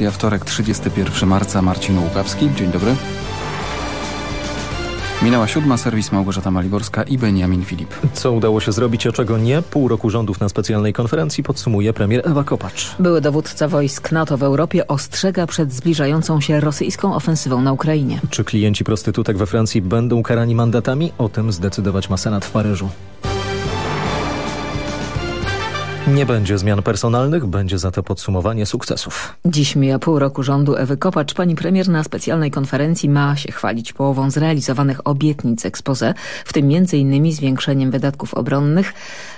Ja wtorek 31 marca Marcin Łukawski. Dzień dobry. Minęła siódma, serwis Małgorzata Maliborska i Beniamin Filip. Co udało się zrobić, a czego nie? Pół roku rządów na specjalnej konferencji podsumuje premier Ewa Kopacz. Były dowódca wojsk NATO w Europie ostrzega przed zbliżającą się rosyjską ofensywą na Ukrainie. Czy klienci prostytutek we Francji będą karani mandatami? O tym zdecydować ma Senat w Paryżu. Nie będzie zmian personalnych, będzie za to podsumowanie sukcesów. Dziś mija pół roku rządu Ewy Kopacz. Pani premier na specjalnej konferencji ma się chwalić połową zrealizowanych obietnic expose, w tym m.in. zwiększeniem wydatków obronnych,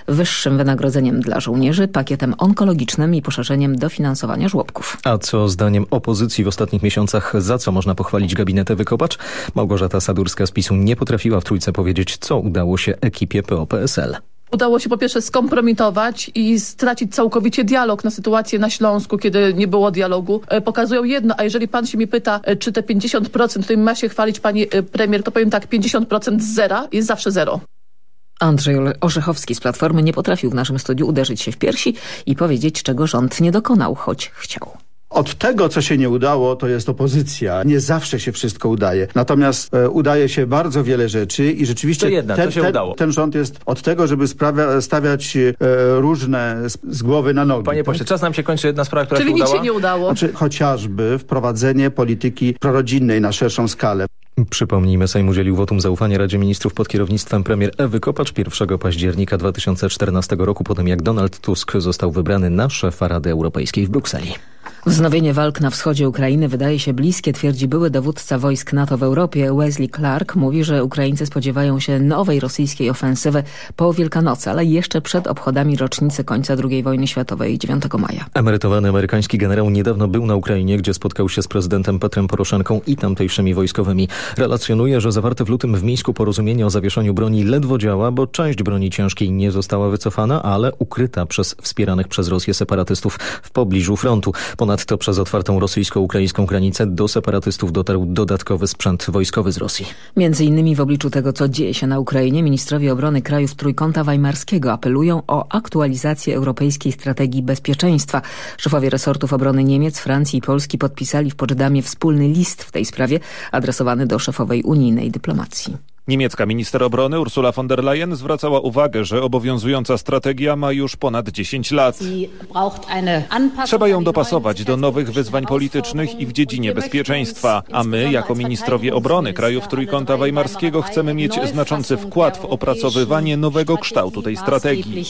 wyższym wynagrodzeniem dla żołnierzy, pakietem onkologicznym i poszerzeniem dofinansowania żłobków. A co zdaniem opozycji w ostatnich miesiącach, za co można pochwalić gabinet Ewy Kopacz? Małgorzata Sadurska z PiSu nie potrafiła w Trójce powiedzieć, co udało się ekipie PO-PSL. Udało się po pierwsze skompromitować i stracić całkowicie dialog na sytuację na Śląsku, kiedy nie było dialogu. E, pokazują jedno, a jeżeli pan się mnie pyta, e, czy te 50%, którym ma się chwalić pani e, premier, to powiem tak, 50% z zera jest zawsze zero. Andrzej Orzechowski z Platformy nie potrafił w naszym studiu uderzyć się w piersi i powiedzieć, czego rząd nie dokonał, choć chciał. Od tego, co się nie udało, to jest opozycja. Nie zawsze się wszystko udaje. Natomiast e, udaje się bardzo wiele rzeczy i rzeczywiście jedna, ten, ten, ten, rząd jest od tego, żeby sprawia, stawiać e, różne z, z, głowy na nogi. Panie pośle, czas nam się kończy jedna sprawa, która Czyli się nic udała. się nie udało. Znaczy, chociażby wprowadzenie polityki prorodzinnej na szerszą skalę. Przypomnijmy, Sejm udzielił wotum zaufania Radzie Ministrów pod kierownictwem premier Ewy Kopacz 1 października 2014 roku, po tym jak Donald Tusk został wybrany na szefa Rady Europejskiej w Brukseli. Wznowienie walk na wschodzie Ukrainy wydaje się bliskie, twierdzi były dowódca wojsk NATO w Europie Wesley Clark. Mówi, że Ukraińcy spodziewają się nowej rosyjskiej ofensywy po Wielkanocy, ale jeszcze przed obchodami rocznicy końca II wojny światowej 9 maja. Emerytowany amerykański generał niedawno był na Ukrainie, gdzie spotkał się z prezydentem Petrem Poroszenką i tamtejszymi wojskowymi. Relacjonuje, że zawarte w lutym w Mińsku porozumienie o zawieszeniu broni ledwo działa, bo część broni ciężkiej nie została wycofana, ale ukryta przez wspieranych przez Rosję separatystów w pobliżu frontu. Ponadto przez otwartą rosyjsko-ukraińską granicę do separatystów dotarł dodatkowy sprzęt wojskowy z Rosji. Między innymi w obliczu tego, co dzieje się na Ukrainie, ministrowie obrony krajów Trójkąta Weimarskiego apelują o aktualizację europejskiej strategii bezpieczeństwa. Szefowie resortów obrony Niemiec, Francji i Polski podpisali w Poczdamie wspólny list w tej sprawie adresowany do szefowej unijnej dyplomacji. Niemiecka minister obrony Ursula von der Leyen zwracała uwagę, że obowiązująca strategia ma już ponad 10 lat. Trzeba ją dopasować do nowych wyzwań politycznych i w dziedzinie bezpieczeństwa, a my, jako ministrowie obrony krajów Trójkąta Weimarskiego, chcemy mieć znaczący wkład w opracowywanie nowego kształtu tej strategii.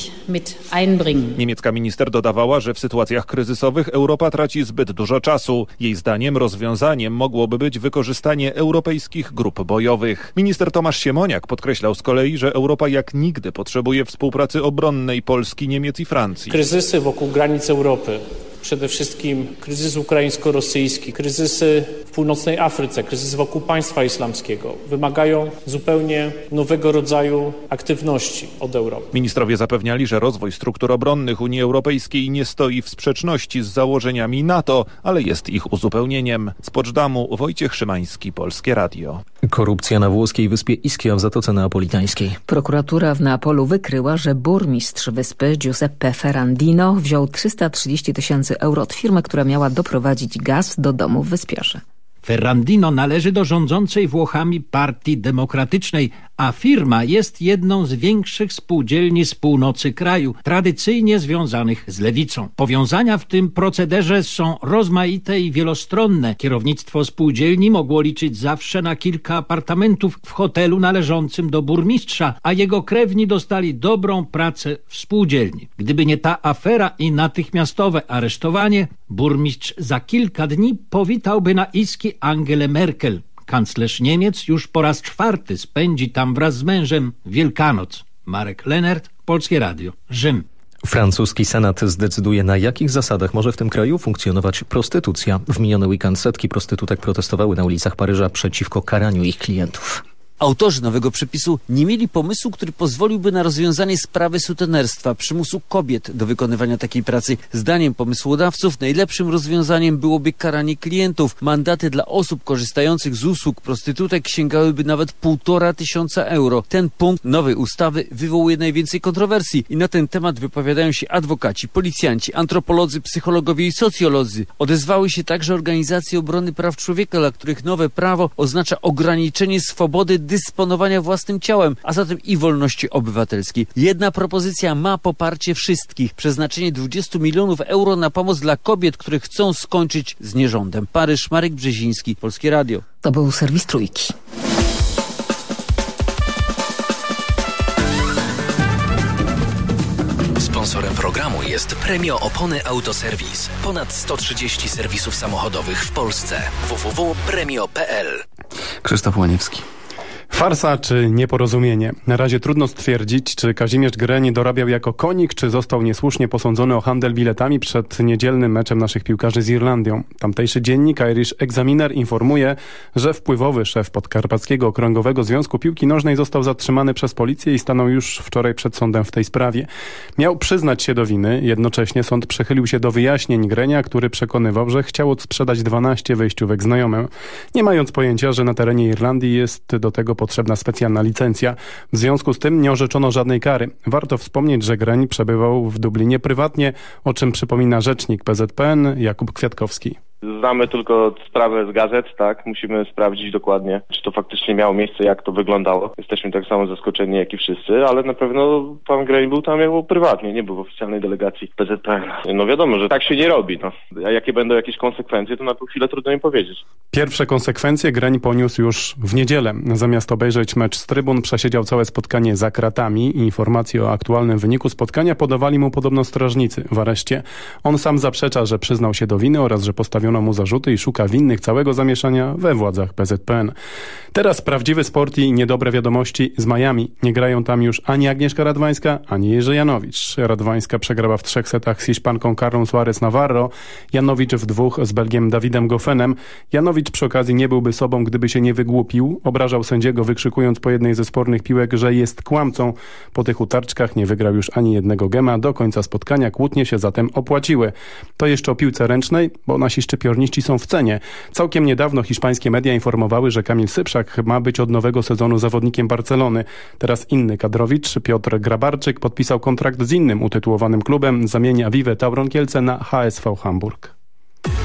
Niemiecka minister dodawała, że w sytuacjach kryzysowych Europa traci zbyt dużo czasu. Jej zdaniem rozwiązaniem mogłoby być wykorzystanie europejskich grup bojowych. Minister Tomasz Siemoniak podkreślał z kolei, że Europa jak nigdy potrzebuje współpracy obronnej Polski, Niemiec i Francji. Kryzysy wokół granic Europy przede wszystkim kryzys ukraińsko-rosyjski, kryzysy w północnej Afryce, kryzys wokół państwa islamskiego wymagają zupełnie nowego rodzaju aktywności od Europy. Ministrowie zapewniali, że rozwój struktur obronnych Unii Europejskiej nie stoi w sprzeczności z założeniami NATO, ale jest ich uzupełnieniem. Z Poczdamu Wojciech Szymański, Polskie Radio. Korupcja na włoskiej wyspie Ischia w Zatoce Neapolitańskiej. Prokuratura w Neapolu wykryła, że burmistrz wyspy Giuseppe Ferrandino wziął 330 tysięcy euro od firmy, która miała doprowadzić gaz do domów wyspiarzy. Ferrandino należy do rządzącej Włochami Partii Demokratycznej, a firma jest jedną z większych spółdzielni z północy kraju, tradycyjnie związanych z lewicą. Powiązania w tym procederze są rozmaite i wielostronne. Kierownictwo spółdzielni mogło liczyć zawsze na kilka apartamentów w hotelu należącym do burmistrza, a jego krewni dostali dobrą pracę w spółdzielni. Gdyby nie ta afera i natychmiastowe aresztowanie, burmistrz za kilka dni powitałby na Iski Angelę Merkel. Kanclerz Niemiec już po raz czwarty spędzi tam wraz z mężem Wielkanoc. Marek Lenert, Polskie Radio, Rzym. Francuski Senat zdecyduje, na jakich zasadach może w tym kraju funkcjonować prostytucja. W miniony weekend setki prostytutek protestowały na ulicach Paryża przeciwko karaniu ich klientów. Autorzy nowego przepisu nie mieli pomysłu, który pozwoliłby na rozwiązanie sprawy sutenerstwa, przymusu kobiet do wykonywania takiej pracy. Zdaniem pomysłodawców najlepszym rozwiązaniem byłoby karanie klientów. Mandaty dla osób korzystających z usług prostytutek sięgałyby nawet półtora tysiąca euro. Ten punkt nowej ustawy wywołuje najwięcej kontrowersji i na ten temat wypowiadają się adwokaci, policjanci, antropolodzy, psychologowie i socjolodzy. Odezwały się także organizacje obrony praw człowieka, dla których nowe prawo oznacza ograniczenie swobody dysponowania własnym ciałem, a zatem i wolności obywatelskiej. Jedna propozycja ma poparcie wszystkich. Przeznaczenie 20 milionów euro na pomoc dla kobiet, które chcą skończyć z nierządem. Paryż, Marek Brzeziński, Polskie Radio. To był serwis Trójki. Sponsorem programu jest Premio Opony Autoserwis. Ponad 130 serwisów samochodowych w Polsce. www.premio.pl Krzysztof Łaniewski. Farsa czy nieporozumienie? Na razie trudno stwierdzić, czy Kazimierz Greni dorabiał jako konik, czy został niesłusznie posądzony o handel biletami przed niedzielnym meczem naszych piłkarzy z Irlandią. Tamtejszy dziennik Irish Examiner informuje, że wpływowy szef Podkarpackiego Okręgowego Związku Piłki Nożnej został zatrzymany przez policję i stanął już wczoraj przed sądem w tej sprawie. Miał przyznać się do winy, jednocześnie sąd przychylił się do wyjaśnień Grenia, który przekonywał, że chciał odsprzedać 12 wejściówek znajomym, nie mając pojęcia, że na terenie Irlandii jest do tego potrzebna specjalna licencja. W związku z tym nie orzeczono żadnej kary. Warto wspomnieć, że Greń przebywał w Dublinie prywatnie, o czym przypomina rzecznik PZPN Jakub Kwiatkowski. Znamy tylko sprawę z gazet, tak? Musimy sprawdzić dokładnie, czy to faktycznie miało miejsce, jak to wyglądało. Jesteśmy tak samo zaskoczeni, jak i wszyscy, ale na pewno pan Grey był tam jako prywatnie, nie był w oficjalnej delegacji PZPN. No wiadomo, że tak się nie robi, no. A jakie będą jakieś konsekwencje, to na tą chwilę trudno mi powiedzieć. Pierwsze konsekwencje Greń poniósł już w niedzielę. Zamiast obejrzeć mecz z trybun, przesiedział całe spotkanie za kratami. Informacje o aktualnym wyniku spotkania podawali mu podobno strażnicy w areszcie. On sam zaprzecza, że przyznał się do winy oraz, że postawiono mu zarzuty i szuka winnych całego zamieszania we władzach PZPN. Teraz prawdziwy sport i niedobre wiadomości z Miami. Nie grają tam już ani Agnieszka Radwańska, ani Jerzy Janowicz. Radwańska przegrała w trzech setach z Hiszpanką Carlą Suarez Navarro, Janowicz w dwóch z Belgiem Dawidem Goffenem. Janowicz przy okazji nie byłby sobą, gdyby się nie wygłupił. Obrażał sędziego, wykrzykując po jednej ze spornych piłek, że jest kłamcą. Po tych utarczkach nie wygrał już ani jednego gema. Do końca spotkania kłótnie się zatem opłaciły. To jeszcze o piłce ręcznej, bo nasi szczypiorniści są w cenie. Całkiem niedawno hiszpańskie media informowały, że Kamil Sypszak ma być od nowego sezonu zawodnikiem Barcelony. Teraz inny kadrowicz, Piotr Grabarczyk, podpisał kontrakt z innym utytułowanym klubem. Zamienia Vive Tauron Kielce na HSV Hamburg.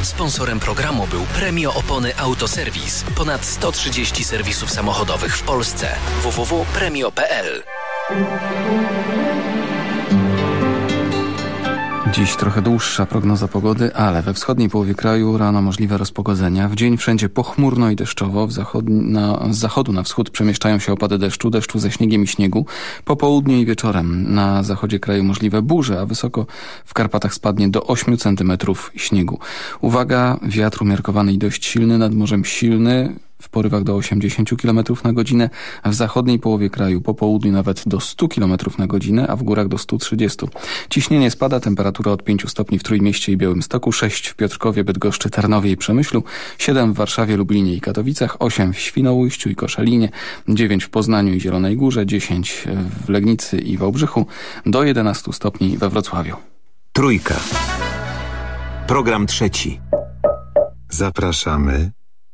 Sponsorem programu był Premio Opony Autoserwis. Ponad 130 serwisów samochodowych w Polsce. www.premio.pl Dziś trochę dłuższa prognoza pogody, ale we wschodniej połowie kraju rano możliwe rozpogodzenia. W dzień wszędzie pochmurno i deszczowo. Zachod na, z zachodu na wschód przemieszczają się opady deszczu, deszczu ze śniegiem i śniegu. Po południu i wieczorem na zachodzie kraju możliwe burze, a wysoko w Karpatach spadnie do 8 cm śniegu. Uwaga, wiatr umiarkowany i dość silny, nad morzem silny w porywach do 80 km na godzinę, w zachodniej połowie kraju po południu nawet do 100 km na godzinę, a w górach do 130. Ciśnienie spada, temperatura od 5 stopni w Trójmieście i Białymstoku, 6 w Piotrkowie, Bydgoszczy, Tarnowie i Przemyślu, 7 w Warszawie, Lublinie i Katowicach, 8 w Świnoujściu i Koszalinie, 9 w Poznaniu i Zielonej Górze, 10 w Legnicy i Wałbrzychu, do 11 stopni we Wrocławiu. Trójka. Program trzeci. Zapraszamy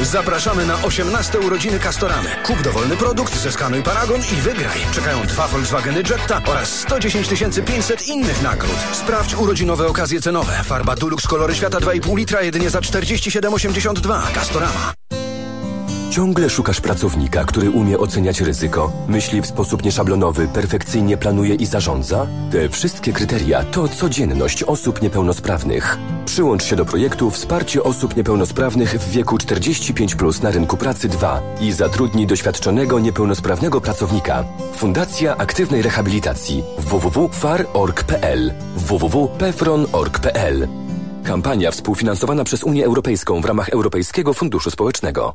Zapraszamy na 18 urodziny Castoramy. Kup dowolny produkt, zeskanuj paragon i wygraj. Czekają dwa Volkswageny Jetta oraz 110 500 innych nagród. Sprawdź urodzinowe okazje cenowe. Farba Dulux kolory świata 2,5 litra jedynie za 47,82. Castorama. Ciągle szukasz pracownika, który umie oceniać ryzyko, myśli w sposób nieszablonowy, perfekcyjnie planuje i zarządza? Te wszystkie kryteria to codzienność osób niepełnosprawnych. Przyłącz się do projektu Wsparcie osób niepełnosprawnych w wieku 45 plus na rynku pracy 2 i zatrudnij doświadczonego niepełnosprawnego pracownika. Fundacja Aktywnej Rehabilitacji www.far.org.pl www.pefron.org.pl Kampania współfinansowana przez Unię Europejską w ramach Europejskiego Funduszu Społecznego.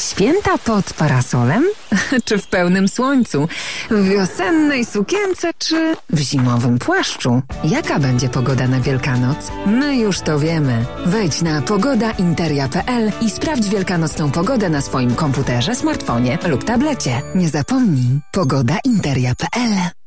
Święta pod parasolem? czy w pełnym słońcu? W wiosennej sukience czy w zimowym płaszczu? Jaka będzie pogoda na Wielkanoc? My już to wiemy. Wejdź na pogodainteria.pl i sprawdź wielkanocną pogodę na swoim komputerze, smartfonie lub tablecie. Nie zapomnij, pogodainteria.pl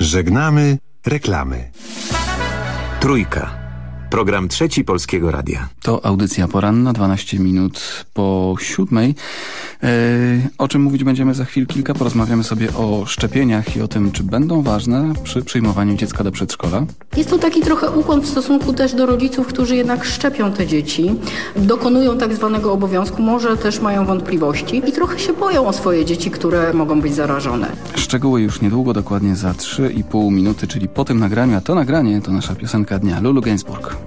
Żegnamy reklamy. Trójka. Program trzeci Polskiego Radia. To audycja poranna, 12 minut po siódmej. E, o czym mówić będziemy za chwil kilka. Porozmawiamy sobie o szczepieniach i o tym, czy będą ważne przy przyjmowaniu dziecka do przedszkola. Jest to taki trochę ukłon w stosunku też do rodziców, którzy jednak szczepią te dzieci, dokonują tak zwanego obowiązku, może też mają wątpliwości i trochę się boją o swoje dzieci, które mogą być zarażone. Szczegóły już niedługo, dokładnie za 3,5 minuty, czyli po tym nagraniu, a to nagranie to nasza piosenka dnia, Lulu Gainsbourg.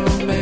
romantic.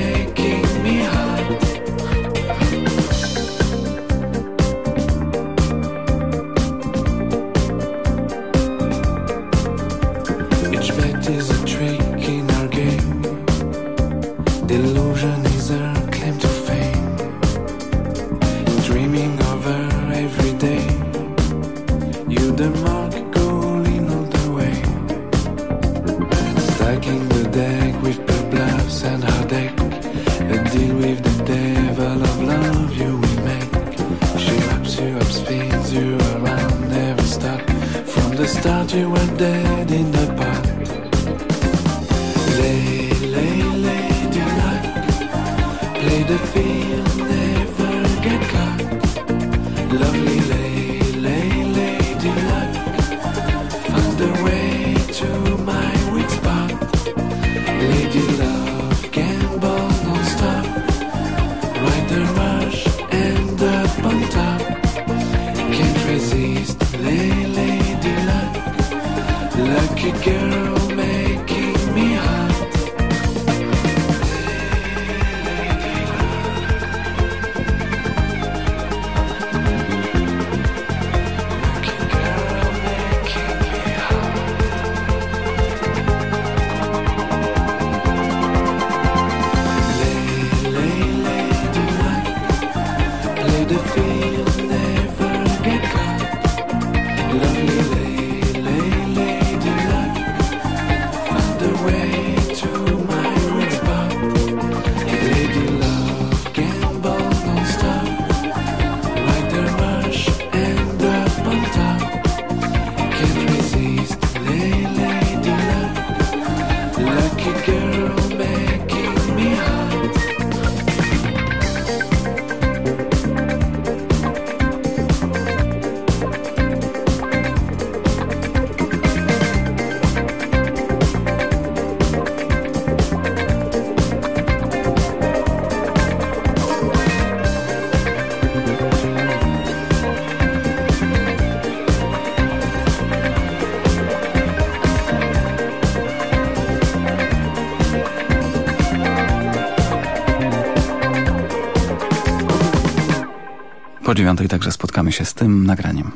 Dziewiątej także spotkamy się z tym nagraniem.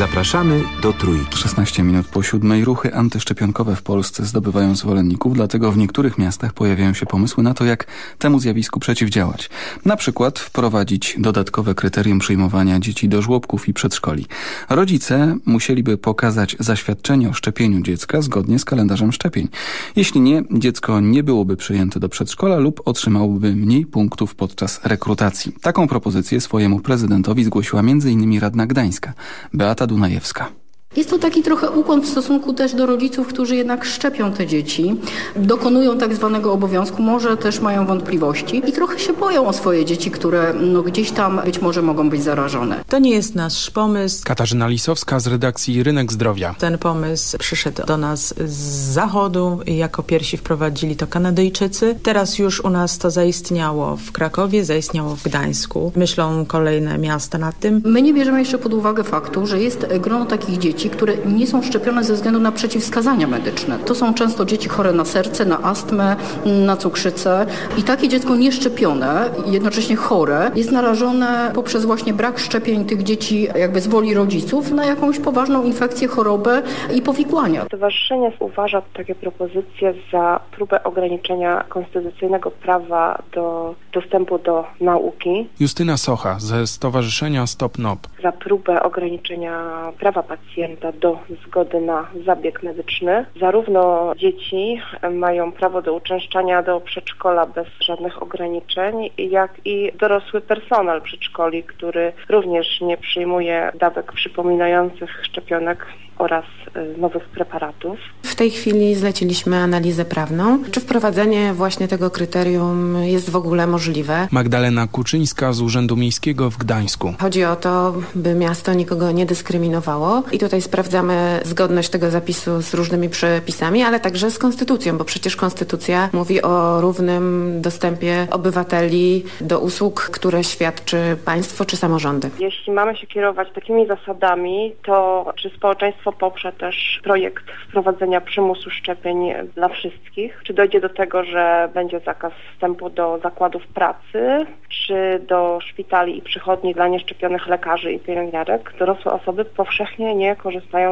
Zapraszamy do Trójki. 16 minut po siódmej ruchy antyszczepionkowe w Polsce zdobywają zwolenników, dlatego w niektórych miastach pojawiają się pomysły na to, jak temu zjawisku przeciwdziałać. Na przykład wprowadzić dodatkowe kryterium przyjmowania dzieci do żłobków i przedszkoli. Rodzice musieliby pokazać zaświadczenie o szczepieniu dziecka zgodnie z kalendarzem szczepień. Jeśli nie, dziecko nie byłoby przyjęte do przedszkola lub otrzymałoby mniej punktów podczas rekrutacji. Taką propozycję swojemu prezydentowi zgłosiła m.in. Radna Gdańska, Beata Dunajewska. Jest to taki trochę ukłon w stosunku też do rodziców, którzy jednak szczepią te dzieci, dokonują tak zwanego obowiązku, może też mają wątpliwości i trochę się boją o swoje dzieci, które no, gdzieś tam być może mogą być zarażone. To nie jest nasz pomysł. Katarzyna Lisowska z redakcji Rynek Zdrowia. Ten pomysł przyszedł do nas z zachodu i jako pierwsi wprowadzili to Kanadyjczycy. Teraz już u nas to zaistniało w Krakowie, zaistniało w Gdańsku. Myślą kolejne miasta nad tym. My nie bierzemy jeszcze pod uwagę faktu, że jest grono takich dzieci, które nie są szczepione ze względu na przeciwwskazania medyczne. To są często dzieci chore na serce, na astmę, na cukrzycę i takie dziecko nieszczepione, jednocześnie chore, jest narażone poprzez właśnie brak szczepień tych dzieci jakby z woli rodziców na jakąś poważną infekcję, chorobę i powikłania. Stowarzyszenie uważa takie propozycje za próbę ograniczenia konstytucyjnego prawa do dostępu do nauki, Justyna Socha ze Stowarzyszenia Stop NOP. za próbę ograniczenia prawa pacjenta do zgody na zabieg medyczny. Zarówno dzieci mają prawo do uczęszczania do przedszkola bez żadnych ograniczeń, jak i dorosły personel przedszkoli, który również nie przyjmuje dawek przypominających szczepionek oraz y, nowych preparatów. W tej chwili zleciliśmy analizę prawną. Czy wprowadzenie właśnie tego kryterium jest w ogóle możliwe? Magdalena Kuczyńska z Urzędu Miejskiego w Gdańsku. Chodzi o to, by miasto nikogo nie dyskryminowało i tutaj sprawdzamy zgodność tego zapisu z różnymi przepisami, ale także z konstytucją, bo przecież konstytucja mówi o równym dostępie obywateli do usług, które świadczy państwo czy samorządy. Jeśli mamy się kierować takimi zasadami, to czy społeczeństwo poprze też projekt wprowadzenia przymusu szczepień dla wszystkich? Czy dojdzie do tego, że będzie zakaz wstępu do zakładów pracy, czy do szpitali i przychodni dla nieszczepionych lekarzy i pielęgniarek? Dorosłe osoby powszechnie nie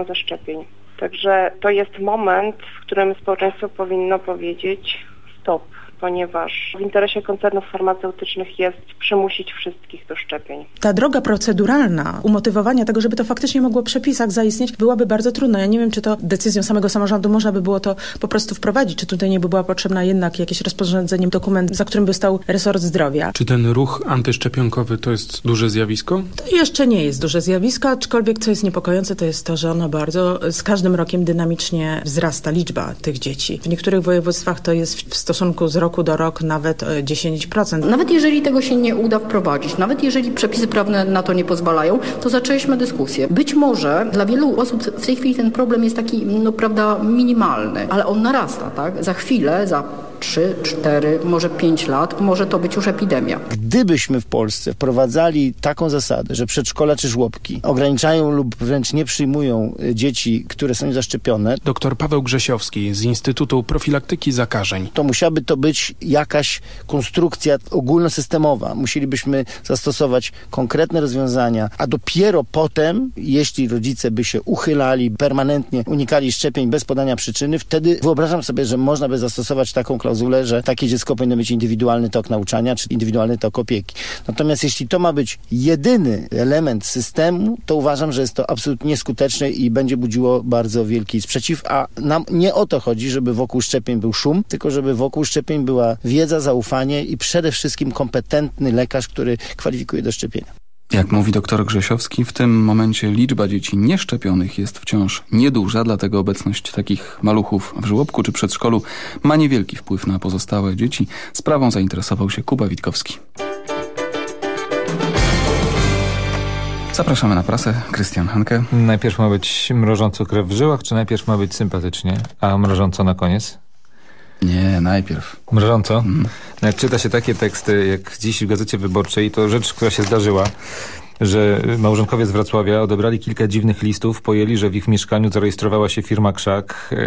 ze szczepień. Także to jest moment, w którym społeczeństwo powinno powiedzieć stop, ponieważ w interesie koncernów farmaceutycznych jest przymusić wszystkich do szczepień. Ta droga proceduralna umotywowania tego, żeby to faktycznie mogło w przepisach zaistnieć, byłaby bardzo trudna. Ja nie wiem, czy to decyzją samego samorządu można by było to po prostu wprowadzić, czy tutaj nie by była potrzebna jednak jakieś rozporządzenie, dokument, za którym by stał resort zdrowia. Czy ten ruch antyszczepionkowy to jest duże zjawisko? To jeszcze nie jest duże zjawisko, aczkolwiek co jest niepokojące, to jest to, że ono bardzo z każdym rokiem dynamicznie wzrasta liczba tych dzieci. W niektórych województwach to jest w stosunku z roku do roku nawet e, 10%. Nawet jeżeli tego się nie uda wprowadzić, nawet jeżeli przepisy prawne na to nie pozwalają, to zaczęliśmy dyskusję. Być może dla wielu osób w tej chwili ten problem jest taki, no prawda, minimalny, ale on narasta, tak? Za chwilę, za 3, 4, może 5 lat może to być już epidemia. Gdybyśmy w Polsce wprowadzali taką zasadę, że przedszkola czy żłobki ograniczają lub wręcz nie przyjmują y, dzieci, które są zaszczepione, Dr Paweł Grzesiowski z Instytutu Profilaktyki Zakażeń. to musiałaby to być jakaś konstrukcja ogólnosystemowa. Musielibyśmy zastosować konkretne rozwiązania, a dopiero potem, jeśli rodzice by się uchylali, permanentnie unikali szczepień bez podania przyczyny, wtedy wyobrażam sobie, że można by zastosować taką klauzulę, że takie dziecko powinno mieć indywidualny tok nauczania, czy indywidualny tok opieki. Natomiast jeśli to ma być jedyny element systemu, to uważam, że jest to absolutnie skuteczne i będzie budziło bardzo wielki sprzeciw, a nam nie o to chodzi, żeby wokół szczepień był szum, tylko żeby wokół szczepień była wiedza, zaufanie i przede wszystkim kompetentny lekarz, który kwalifikuje do szczepienia. Jak mówi dr Grzesiowski, w tym momencie liczba dzieci nieszczepionych jest wciąż nieduża, dlatego obecność takich maluchów w żłobku czy przedszkolu ma niewielki wpływ na pozostałe dzieci. Sprawą zainteresował się Kuba Witkowski. Zapraszamy na prasę. Krystian Hanke. Najpierw ma być mrożąco krew w żyłach, czy najpierw ma być sympatycznie, a mrożąco na koniec? Nie, najpierw. Mrożąco? No jak czyta się takie teksty, jak dziś w Gazecie Wyborczej, to rzecz, która się zdarzyła. że małżonkowie z Wrocławia odebrali kilka dziwnych listów, pojęli, że w ich mieszkaniu zarejestrowała się firma Krzak. Yy,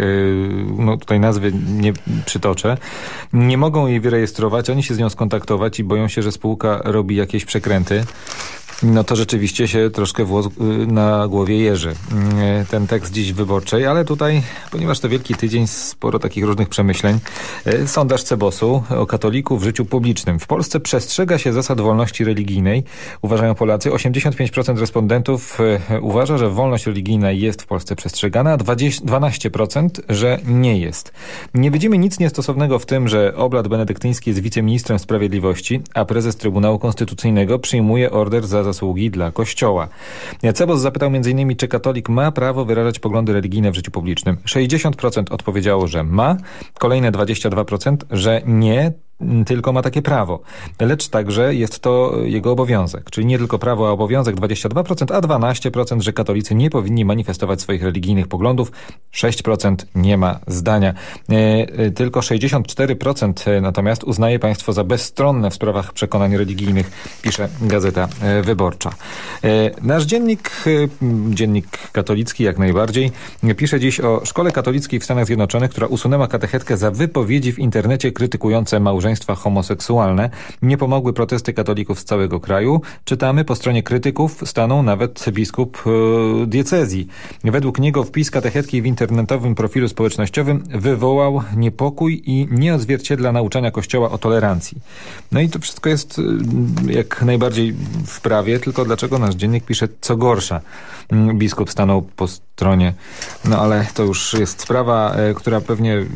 No tutaj nazwy nie przytoczę. Nie mogą jej wyrejestrować, ani się z nią skontaktować i boją się, że spółka robi jakieś przekręty. No to rzeczywiście się troszkę włos y, na głowie jeży. Y, Ten tekst dziś wyborczej, ale tutaj, ponieważ to wielki tydzień, sporo takich różnych przemyśleń. Y, Sondaż Cebosu o katoliku w życiu publicznym. W Polsce przestrzega się zasad wolności religijnej, uważają Polacy. 85% respondentów uważa, że wolność religijna jest w Polsce przestrzegana, a 20 12% że nie jest. Nie widzimy nic niestosownego w tym, że oblat benedyktyński jest wiceministrem sprawiedliwości, a prezes Trybunału Konstytucyjnego przyjmuje order za zasługi dla Kościoła. Cebos zapytał m.in., czy katolik ma prawo wyrażać poglądy religijne w życiu publicznym. 60% odpowiedziało, że ma, kolejne 22%, że nie, tylko ma takie prawo. Lecz także jest to jego obowiązek. Czyli nie tylko prawo, a obowiązek 22%, a 12%, że katolicy nie powinni manifestować swoich religijnych poglądów. 6% nie ma zdania. E, e, Tylko 64% natomiast uznaje państwo za bezstronne w sprawach przekonań religijnych, pisze Gazeta e, Wyborcza. E, Nasz dziennik, e, dziennik katolicki jak najbardziej, pisze dziś o szkole katolickiej w Stanach Zjednoczonych, która usunęła katechetkę za wypowiedzi w internecie krytykujące małżeństwa homoseksualne. Nie pomogły protesty katolików z całego kraju. Czytamy, po stronie krytyków stanął nawet biskup e, diecezji. Według niego wpis katechetki w internetowym profilu społecznościowym wywołał niepokój i nie odzwierciedla nauczania Kościoła o tolerancji. No i to wszystko jest y, jak najbardziej w prawie, tylko dlaczego nasz dziennik pisze co gorsza. Mm, Biskup stanął po stronie, no ale to już jest sprawa, e, która pewnie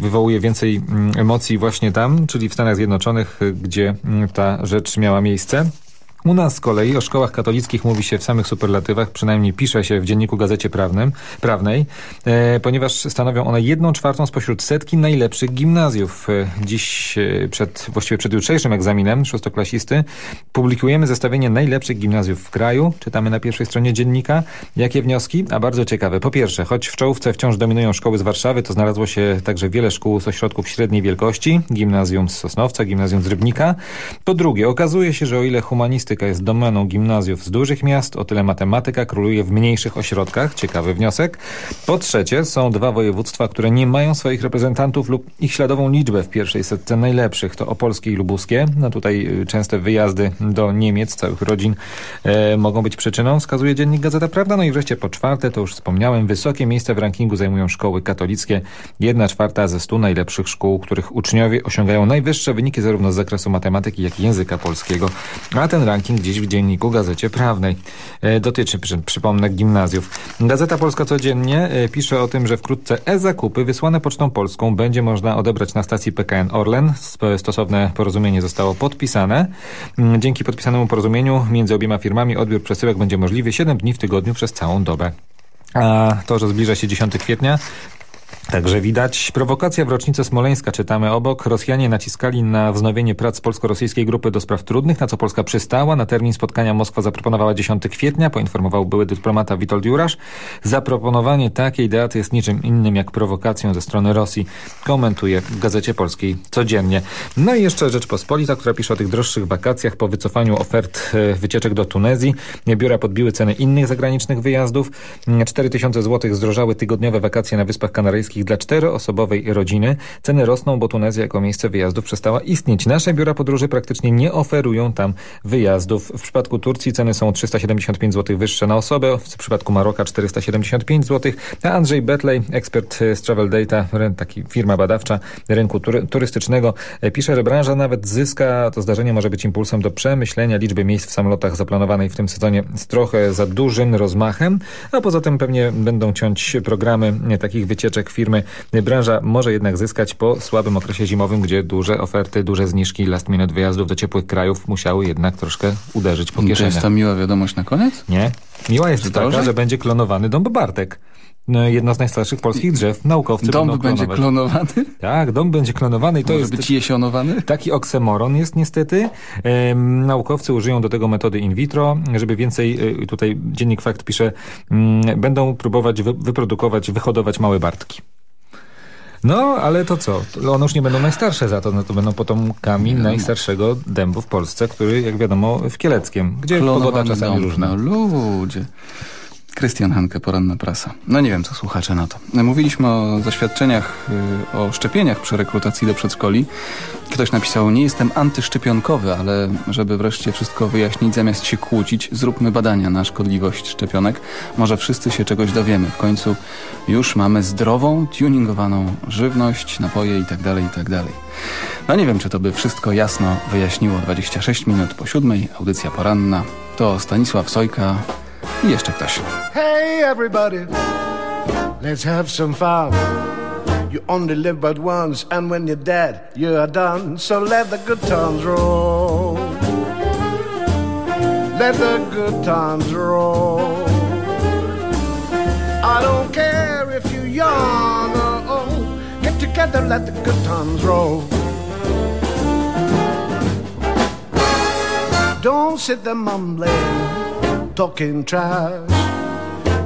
wywołuje więcej mm, emocji właśnie tam, czyli w Stanach Zjednoczonych, gdzie ta rzecz miała miejsce. U nas z kolei o szkołach katolickich mówi się w samych superlatywach, przynajmniej pisze się w dzienniku Gazecie Prawnym, Prawnej, e, ponieważ stanowią one jedną czwartą spośród setki najlepszych gimnazjów. E, dziś, e, przed, właściwie przed jutrzejszym egzaminem szóstoklasisty, publikujemy zestawienie najlepszych gimnazjów w kraju. Czytamy na pierwszej stronie dziennika. Jakie wnioski? A bardzo ciekawe. Po pierwsze, choć w czołówce wciąż dominują szkoły z Warszawy, to znalazło się także wiele szkół z ośrodków średniej wielkości, gimnazjum z Sosnowca, gimnazjum z Rybnika. Po drugie, okazuje się, że o ile humanistyka jest domeną gimnazjów z dużych miast, o tyle matematyka króluje w mniejszych ośrodkach. Ciekawy wniosek. Po trzecie, są dwa województwa, które nie mają swoich reprezentantów lub ich śladową liczbę w pierwszej setce najlepszych. To opolskie i lubuskie. No tutaj y, częste wyjazdy do Niemiec, całych rodzin e, mogą być przyczyną, wskazuje dziennik Gazeta Prawda. No i wreszcie po czwarte, to już wspomniałem, wysokie miejsce w rankingu zajmują szkoły katolickie. Jedna czwarta ze stu najlepszych szkół, których uczniowie osiągają najwyższe wyniki zarówno z zakresu matematyki, jak i języka polskiego. A ten ranking dziś w dzienniku Gazecie Prawnej. E, dotyczy, przy, przypomnę, gimnazjów. Gazeta Polska codziennie e, pisze o tym, że wkrótce e-zakupy wysłane Pocztą Polską będzie można odebrać na stacji PKN Orlen. Stosowne porozumienie zostało podpisane. Mm, Dzięki podpisanemu porozumieniu między obiema firmami odbiór przesyłek będzie możliwy 7 dni w tygodniu przez całą dobę. A to, że zbliża się 10 kwietnia, Także widać prowokacja w rocznicę Smoleńska. Czytamy obok. Rosjanie naciskali na wznowienie prac polsko-rosyjskiej grupy do spraw trudnych, na co Polska przystała. Na termin spotkania Moskwa zaproponowała 10 kwietnia, poinformował były dyplomata Witold Jurasz. Zaproponowanie takiej daty jest niczym innym jak prowokacją ze strony Rosji, komentuje w Gazecie Polskiej codziennie. No i jeszcze Rzeczpospolita, która pisze o tych droższych wakacjach po wycofaniu ofert e, wycieczek do Tunezji. Biura podbiły ceny innych zagranicznych wyjazdów. 4000 zł zdrożały tygodniowe wakacje na Wyspach Kanaryjskich dla czteroosobowej rodziny. Ceny rosną, bo Tunezja jako miejsce wyjazdów przestała istnieć. Nasze biura podróży praktycznie nie oferują tam wyjazdów. W przypadku Turcji ceny są 375 zł wyższe na osobę, w przypadku Maroka 475 zł, a Andrzej Betlej, ekspert z Travel Data, taki firma badawcza rynku tury turystycznego, e, pisze, że branża nawet zyska. To zdarzenie może być impulsem do przemyślenia liczby miejsc w samolotach zaplanowanej w tym sezonie z trochę za dużym rozmachem, a poza tym pewnie będą ciąć programy takich wycieczek firmy. Branża może jednak zyskać po słabym okresie zimowym, gdzie duże oferty, duże zniżki last minute wyjazdów do ciepłych krajów musiały jednak troszkę uderzyć po To kieszeniach. jest ta miła wiadomość na koniec? Nie. Miła jest Zdrożej? taka, że będzie klonowany dąb Bartek. No, Jedno z najstarszych polskich drzew. Naukowcy Dąb będą będzie klonować. klonowany? Tak, dąb będzie klonowany i to Może jest być jesionowany? taki oksemoron jest niestety. Naukowcy użyją do tego metody in vitro, żeby więcej, y, tutaj Dziennik Fakt pisze, mm, będą próbować wy, wyprodukować, wyhodować małe Bartki. No, ale to co? One już nie będą najstarsze za to, no to będą potomkami najstarszego dębu w Polsce, który, jak wiadomo, w Kieleckiem, gdzie Klonowany pogoda czasami dąb, różna. No ludzie. Krystian Hanke, poranna prasa. No nie wiem, co słuchacze na to. Mówiliśmy o zaświadczeniach, y, o szczepieniach przy rekrutacji do przedszkoli. Ktoś napisał, nie jestem antyszczepionkowy, ale żeby wreszcie wszystko wyjaśnić, zamiast się kłócić, zróbmy badania na szkodliwość szczepionek. Może wszyscy się czegoś dowiemy. W końcu już mamy zdrową, tuningowaną żywność, napoje itd., itd. No nie wiem, czy to by wszystko jasno wyjaśniło. 26 minut po siódmej, audycja poranna. To Stanisław Sojka i jeszcze ktoś. Hey everybody, let's have some fun. You only live but once, and when you're dead, you are done. So let the good times roll. Let the good times roll. I don't care if you're young or old. Get together, let the good times roll. Don't sit there mumbling, talking trash.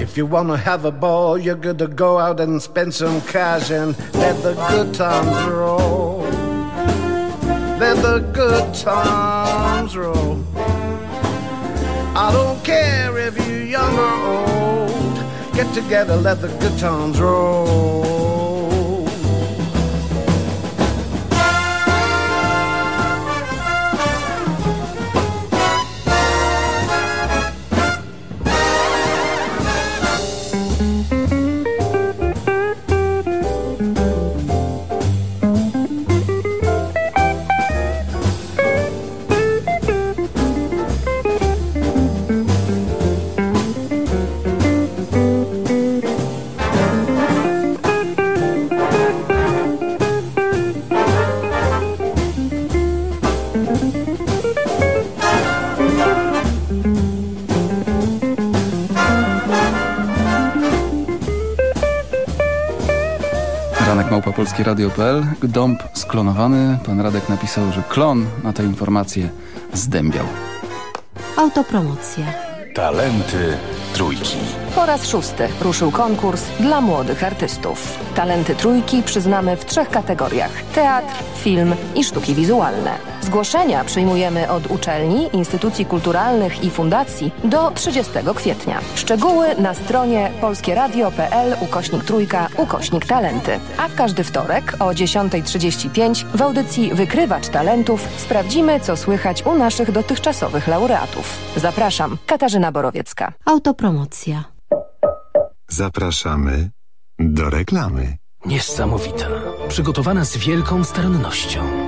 If you wanna have a ball, you're gonna go out and spend some cash and let the good times roll. Let the good times roll. I don't care if you're young or old. Get together, let the good times roll. Ranek Małpa Polskie Radio.pl. Dąb sklonowany. Pan Radek napisał, że klon na te informacje zdębiał. Autopromocja. Talenty trójki. Po raz szósty ruszył konkurs dla młodych artystów. Talenty trójki przyznamy w trzech kategoriach: teatr, film i sztuki wizualne. Zgłoszenia przyjmujemy od uczelni, instytucji kulturalnych i fundacji do 30 kwietnia. Szczegóły na stronie polskieradio.pl ukośnik trójka ukośnik talenty. A w każdy wtorek o 10.35 w audycji Wykrywacz Talentów sprawdzimy, co słychać u naszych dotychczasowych laureatów. Zapraszam, Katarzyna Borowiecka. Autopromocja. Zapraszamy do reklamy. Niesamowita. Przygotowana z wielką starannością.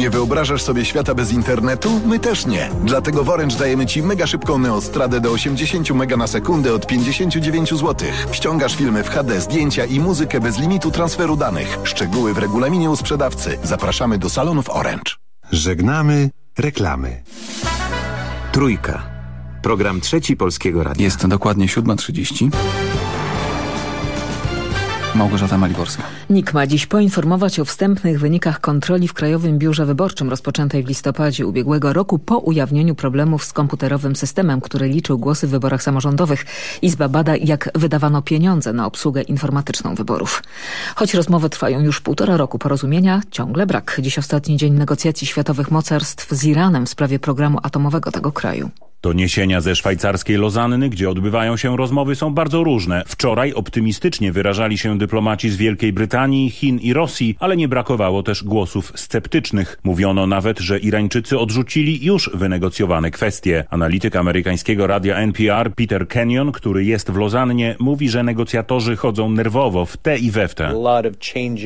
Nie wyobrażasz sobie świata bez internetu? My też nie. Dlatego w Orange dajemy Ci mega szybką neostradę do 80 mega na sekundę od 59 zł. Ściągasz filmy w HD, zdjęcia i muzykę bez limitu transferu danych. Szczegóły w regulaminie u sprzedawcy. Zapraszamy do salonów Orange. Żegnamy reklamy. Trójka. Program trzeci Polskiego Radia. Jest dokładnie 7.30. Małgorzata Maliborska. NIK ma dziś poinformować o wstępnych wynikach kontroli w Krajowym Biurze Wyborczym rozpoczętej w listopadzie ubiegłego roku po ujawnieniu problemów z komputerowym systemem, który liczył głosy w wyborach samorządowych. Izba bada, jak wydawano pieniądze na obsługę informatyczną wyborów. Choć rozmowy trwają już półtora roku porozumienia, ciągle brak. Dziś ostatni dzień negocjacji światowych mocarstw z Iranem w sprawie programu atomowego tego kraju. Doniesienia ze szwajcarskiej Lozanny, gdzie odbywają się rozmowy, są bardzo różne. Wczoraj optymistycznie wyrażali się dyplomaci z Wielkiej Brytanii, Chin i Rosji, ale nie brakowało też głosów sceptycznych. Mówiono nawet, że Irańczycy odrzucili już wynegocjowane kwestie. Analityk amerykańskiego radia NPR Peter Kenyon, który jest w Lozannie, mówi, że negocjatorzy chodzą nerwowo w te i we w te.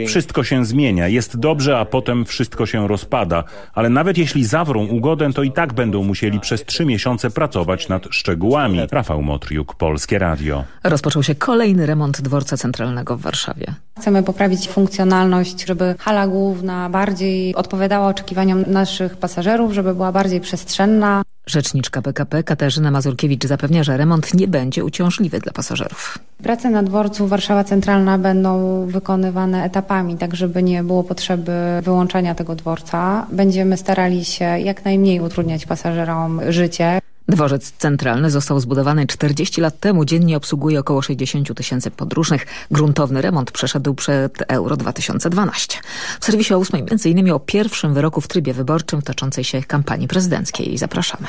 Wszystko się zmienia, jest dobrze, a potem wszystko się rozpada. Ale nawet jeśli zawrą ugodę, to i tak będą musieli przez trzy miesiące pracować nad szczegółami. Rafał Motriuk, Polskie Radio. Rozpoczął się kolejny remont dworca centralnego w Warszawie. Chcemy poprawić funkcjonalność, żeby hala główna bardziej odpowiadała oczekiwaniom naszych pasażerów, żeby była bardziej przestrzenna. Rzeczniczka PKP Katarzyna Mazurkiewicz zapewnia, że remont nie będzie uciążliwy dla pasażerów. Prace na dworcu Warszawa Centralna będą wykonywane etapami, tak żeby nie było potrzeby wyłączania tego dworca. Będziemy starali się jak najmniej utrudniać pasażerom życie. Dworzec centralny został zbudowany 40 lat temu. Dziennie obsługuje około 60 tysięcy podróżnych. Gruntowny remont przeszedł przed Euro 2012. W serwisie o 8 m.in. o pierwszym wyroku w trybie wyborczym w toczącej się kampanii prezydenckiej. Zapraszamy.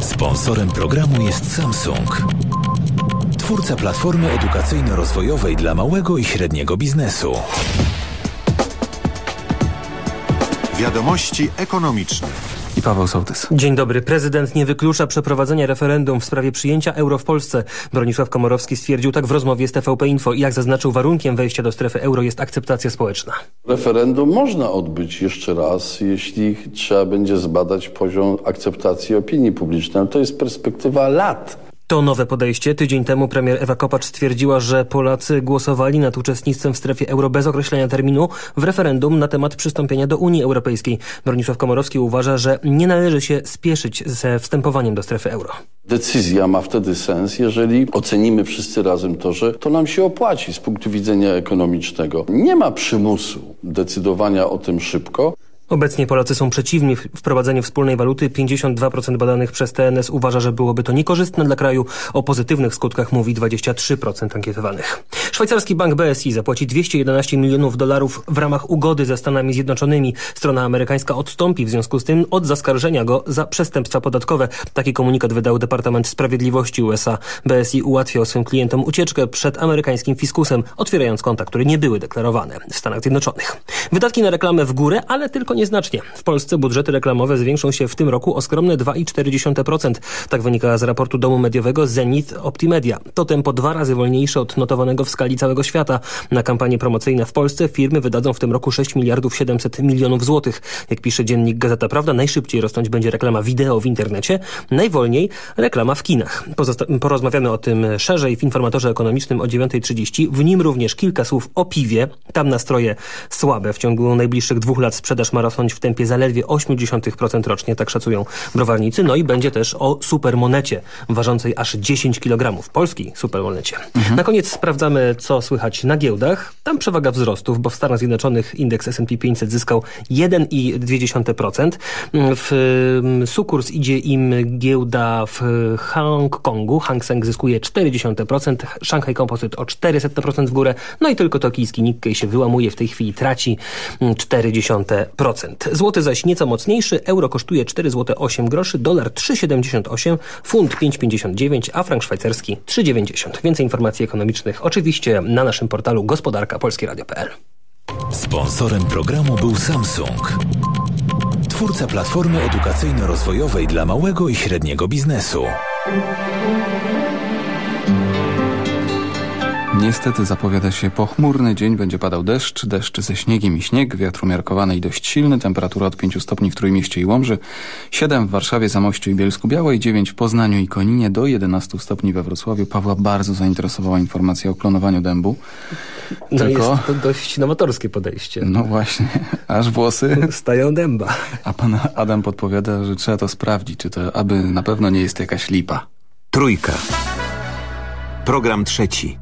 Sponsorem programu jest Samsung. Twórca platformy edukacyjno-rozwojowej dla małego i średniego biznesu. Wiadomości ekonomiczne. I Paweł Sołtys. Dzień dobry. Prezydent nie wyklucza przeprowadzenia referendum w sprawie przyjęcia euro w Polsce. Bronisław Komorowski stwierdził tak w rozmowie z TVP Info. I jak zaznaczył, warunkiem wejścia do strefy euro jest akceptacja społeczna. Referendum można odbyć jeszcze raz, jeśli trzeba będzie zbadać poziom akceptacji opinii publicznej. To jest perspektywa lat. To nowe podejście. Tydzień temu premier Ewa Kopacz stwierdziła, że Polacy głosowali nad uczestnictwem w strefie euro bez określenia terminu w referendum na temat przystąpienia do Unii Europejskiej. Bronisław Komorowski uważa, że nie należy się spieszyć ze wstępowaniem do strefy euro. Decyzja ma wtedy sens, jeżeli ocenimy wszyscy razem to, że to nam się opłaci z punktu widzenia ekonomicznego. Nie ma przymusu decydowania o tym szybko. Obecnie Polacy są przeciwni wprowadzeniu wspólnej waluty. 52% badanych przez TNS uważa, że byłoby to niekorzystne dla kraju. O pozytywnych skutkach mówi 23% ankietowanych. Szwajcarski bank BSI zapłaci 211 milionów dolarów w ramach ugody ze Stanami Zjednoczonymi. Strona amerykańska odstąpi w związku z tym od zaskarżenia go za przestępstwa podatkowe. Taki komunikat wydał Departament Sprawiedliwości USA. BSI ułatwiał swym klientom ucieczkę przed amerykańskim fiskusem, otwierając konta, które nie były deklarowane w Stanach Zjednoczonych. Wydatki na reklamę w górę, ale tylko nie Nieznacznie. W Polsce budżety reklamowe zwiększą się w tym roku o skromne 2,4%. Tak wynika z raportu domu mediowego Zenith Optimedia. To tempo dwa razy wolniejsze od notowanego w skali całego świata. Na kampanie promocyjne w Polsce firmy wydadzą w tym roku 6 miliardów 700 milionów złotych. Jak pisze dziennik Gazeta Prawda, najszybciej rosnąć będzie reklama wideo w internecie, najwolniej reklama w kinach. Pozosta porozmawiamy o tym szerzej w informatorze ekonomicznym o 9.30. W nim również kilka słów o piwie. Tam nastroje słabe. W ciągu najbliższych dwóch lat sprzedaż ma rosnąć w tempie zaledwie 0,8% rocznie, tak szacują browarnicy. No i będzie też o supermonecie, ważącej aż 10 kg. Polskiej supermonecie. Mhm. Na koniec sprawdzamy, co słychać na giełdach. Tam przewaga wzrostów, bo w Stanach Zjednoczonych indeks S&P 500 zyskał 1,2%. W mm, sukurs idzie im giełda w Hongkongu. Hang Seng zyskuje 0,4%, Shanghai Composite o 400% w górę. No i tylko tokijski Nikkei się wyłamuje, w tej chwili traci 0,4%. Złoty zaś nieco mocniejszy, euro kosztuje 4 zł 8 groszy, dolar 3,78, funt 5,59, a frank szwajcarski 3,90. Więcej informacji ekonomicznych oczywiście na naszym portalu gospodarka polskieradio.pl. Sponsorem programu był Samsung. Twórca platformy edukacyjno-rozwojowej dla małego i średniego biznesu. Niestety zapowiada się pochmurny dzień, będzie padał deszcz, deszcz ze śniegiem i śnieg, wiatr umiarkowany i dość silny, temperatura od 5 stopni w Trójmieście i Łomży, 7 w Warszawie, Zamościu i Bielsku Białej, 9 w Poznaniu i Koninie, do 11 stopni we Wrocławiu. Pawła bardzo zainteresowała informacja o klonowaniu dębu. No Tylko... jest to dość nowatorskie podejście. No właśnie, aż włosy... Stają dęba. A pan Adam podpowiada, że trzeba to sprawdzić, czy to aby na pewno nie jest jakaś lipa. Trójka. Program trzeci.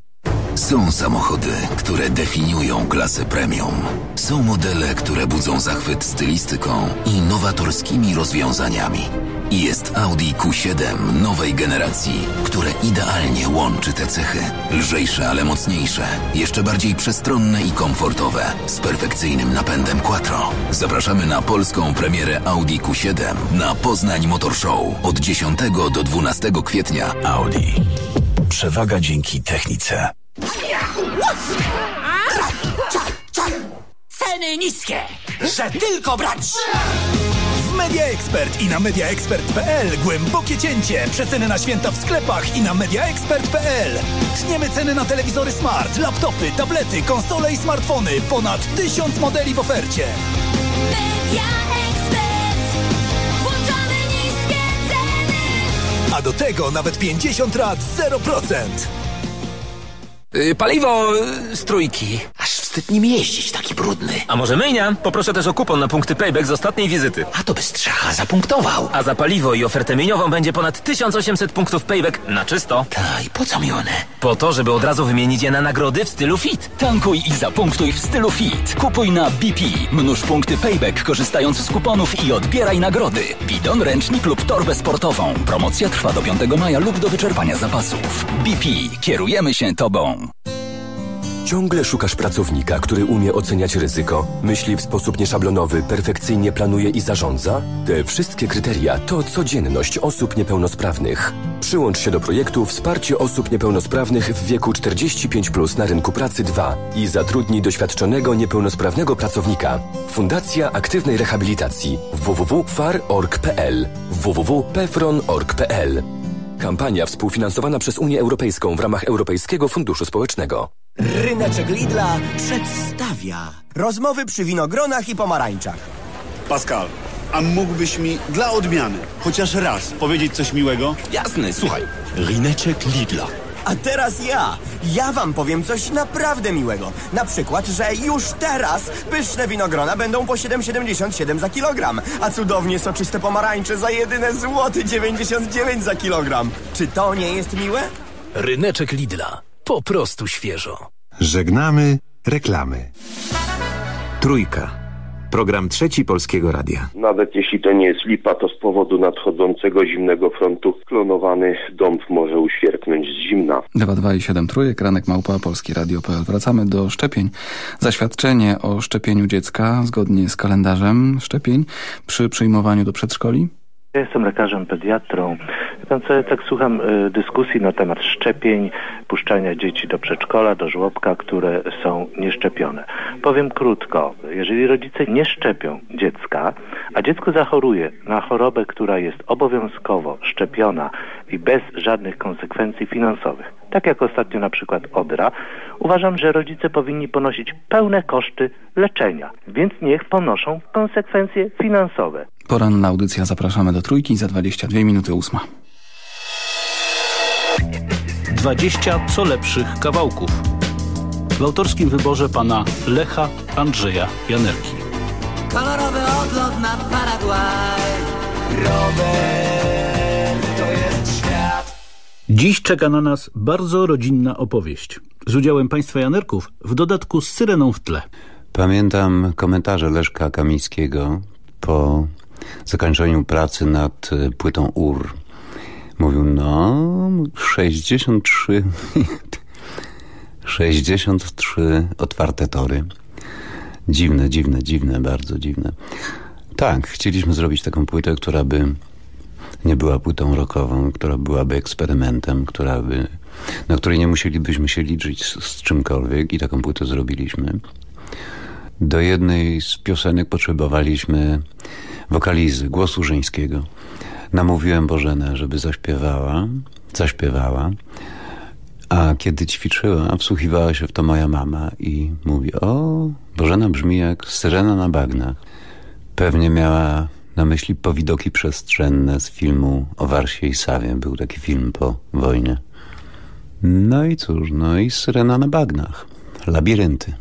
Są samochody, które definiują klasę premium. Są modele, które budzą zachwyt stylistyką i nowatorskimi rozwiązaniami. Jest Audi Q7 nowej generacji, które idealnie łączy te cechy. Lżejsze, ale mocniejsze, jeszcze bardziej przestronne i komfortowe, z perfekcyjnym napędem Quattro. Zapraszamy na polską premierę Audi Q7 na Poznań Motor Show od 10 do 12 kwietnia. Audi. Przewaga dzięki technice. Ceny niskie, że tylko brać! W Media Expert i na mediaexpert.pl głębokie cięcie. Przeceny na święta w sklepach i na mediaexpert.pl. Tniemy ceny na telewizory smart, laptopy, tablety, konsole i smartfony. Ponad tysiąc modeli w ofercie. Media Do tego nawet 50 lat 0%. Yy, paliwo yy, z trójki. Wstyd nim jeździć, taki brudny. A może myjnia? Poproszę też o kupon na punkty payback z ostatniej wizyty. A to by strzacha zapunktował. A za paliwo i ofertę mieniową będzie ponad 1800 punktów payback na czysto. Tak, i po co mi one? Po to, żeby od razu wymienić je na nagrody w stylu fit. Tankuj i zapunktuj w stylu fit. Kupuj na BP. Mnóż punkty payback korzystając z kuponów i odbieraj nagrody. Bidon, ręcznik lub torbę sportową. Promocja trwa do 5 maja lub do wyczerpania zapasów. BP. Kierujemy się Tobą. Ciągle szukasz pracownika, który umie oceniać ryzyko, myśli w sposób nieszablonowy, perfekcyjnie planuje i zarządza? Te wszystkie kryteria to codzienność osób niepełnosprawnych. Przyłącz się do projektu Wsparcie osób niepełnosprawnych w wieku 45 plus na rynku pracy 2 i zatrudnij doświadczonego niepełnosprawnego pracownika. Fundacja Aktywnej Rehabilitacji www.far.org.pl www.pefron.org.pl Kampania współfinansowana przez Unię Europejską w ramach Europejskiego Funduszu Społecznego. Ryneczek Lidla przedstawia rozmowy przy winogronach i pomarańczach. Pascal, a mógłbyś mi dla odmiany chociaż raz powiedzieć coś miłego? Jasne, słuchaj. Ryneczek Lidla. A teraz ja. Ja wam powiem coś naprawdę miłego. Na przykład, że już teraz pyszne winogrona będą po 7,77 za kilogram, a cudownie soczyste pomarańcze za jedyne złoty 99 za kilogram. Czy to nie jest miłe? Ryneczek Lidla. Po prostu świeżo. Żegnamy reklamy. Trójka. Program trzeci Polskiego Radia. Nawet jeśli to nie jest lipa, to z powodu nadchodzącego zimnego frontu klonowany dąb może uświerknąć z zimna. 22 i 7 trójek, ranek małpa, polski radio.pl. Wracamy do szczepień. Zaświadczenie o szczepieniu dziecka zgodnie z kalendarzem szczepień przy przyjmowaniu do przedszkoli. Ja jestem lekarzem pediatrą. Co, ja tak słucham y, dyskusji na temat szczepień, puszczania dzieci do przedszkola, do żłobka, które są nieszczepione. Powiem krótko, jeżeli rodzice nie szczepią dziecka, a dziecko zachoruje na chorobę, która jest obowiązkowo szczepiona i bez żadnych konsekwencji finansowych, tak jak ostatnio na przykład odra, uważam, że rodzice powinni ponosić pełne koszty leczenia, więc niech ponoszą konsekwencje finansowe. Poranna audycja, zapraszamy do trójki za 22 minuty ósma. 20 co lepszych kawałków. W autorskim wyborze pana Lecha Andrzeja Janerki. Kolorowy odlot na Paragwaj. Robert to jest świat. Dziś czeka na nas bardzo rodzinna opowieść. Z udziałem państwa Janerków, w dodatku z syreną w tle. Pamiętam komentarze Leszka Kamińskiego po zakończeniu pracy nad y, płytą UR. Mówił, no, 63 63 otwarte tory. Dziwne, dziwne, dziwne, bardzo dziwne. Tak, chcieliśmy zrobić taką płytę, która by nie była płytą rockową, która byłaby eksperymentem, która by, na której nie musielibyśmy się liczyć z, z czymkolwiek i taką płytę zrobiliśmy. Do jednej z piosenek potrzebowaliśmy wokalizy, głosu żeńskiego. Namówiłem Bożenę, żeby zaśpiewała, zaśpiewała, a kiedy ćwiczyła, wsłuchiwała się w to moja mama i mówi, o, Bożena brzmi jak syrena na bagnach. Pewnie miała na myśli powidoki przestrzenne z filmu o Warsie i Sawie. Był taki film po wojnie. No i cóż, no i syrena na bagnach. Labirynty.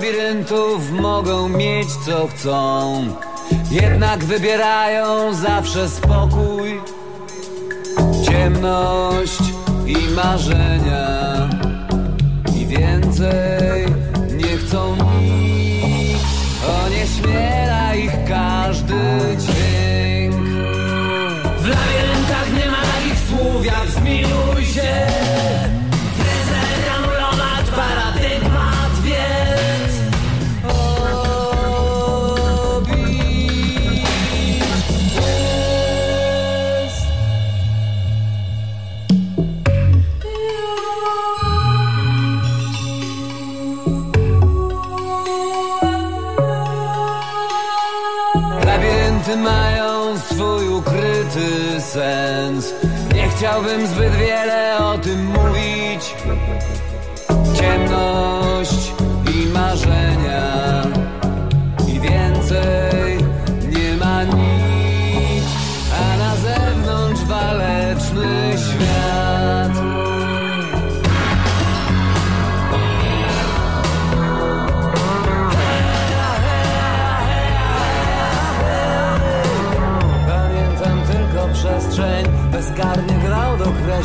Labiryntów mogą mieć co chcą. Jednak wybierają zawsze spokój Ciemność i marzenia. I więcej nie chcą nic Nie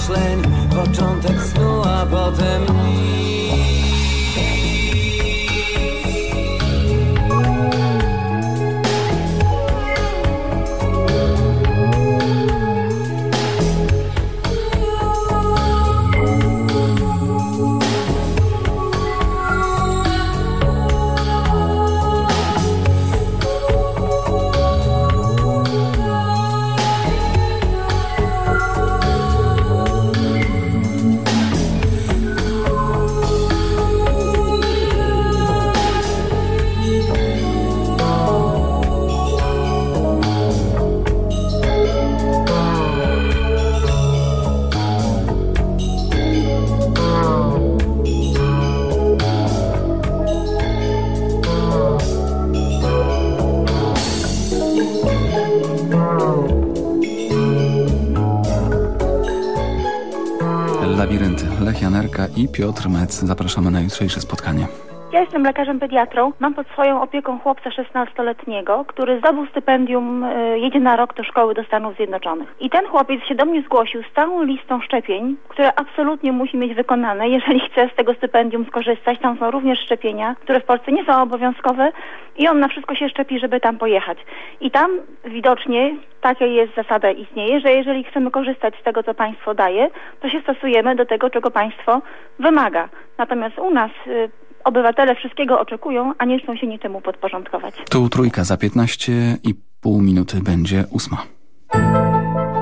kreśleń Początek snu, a potem nic Piotr Mec. Zapraszamy na jutrzejsze spotkanie. Ja jestem lekarzem pediatrą. Mam pod swoją opieką chłopca 16-letniego, który zdobył stypendium, y, jedzie na rok do szkoły do Stanów Zjednoczonych. I ten chłopiec się do mnie zgłosił z całą listą szczepień, które absolutnie musi mieć wykonane, jeżeli chce z tego stypendium skorzystać. Tam są również szczepienia, które w Polsce nie są obowiązkowe i on na wszystko się szczepi, żeby tam pojechać. I tam widocznie taka jest zasada istnieje, że jeżeli chcemy korzystać z tego, co państwo daje, to się stosujemy do tego, czego państwo wymaga. Natomiast u nas y, obywatele wszystkiego oczekują, a nie chcą się niczemu podporządkować. Tu trójka za 15 i pół minuty będzie ósma.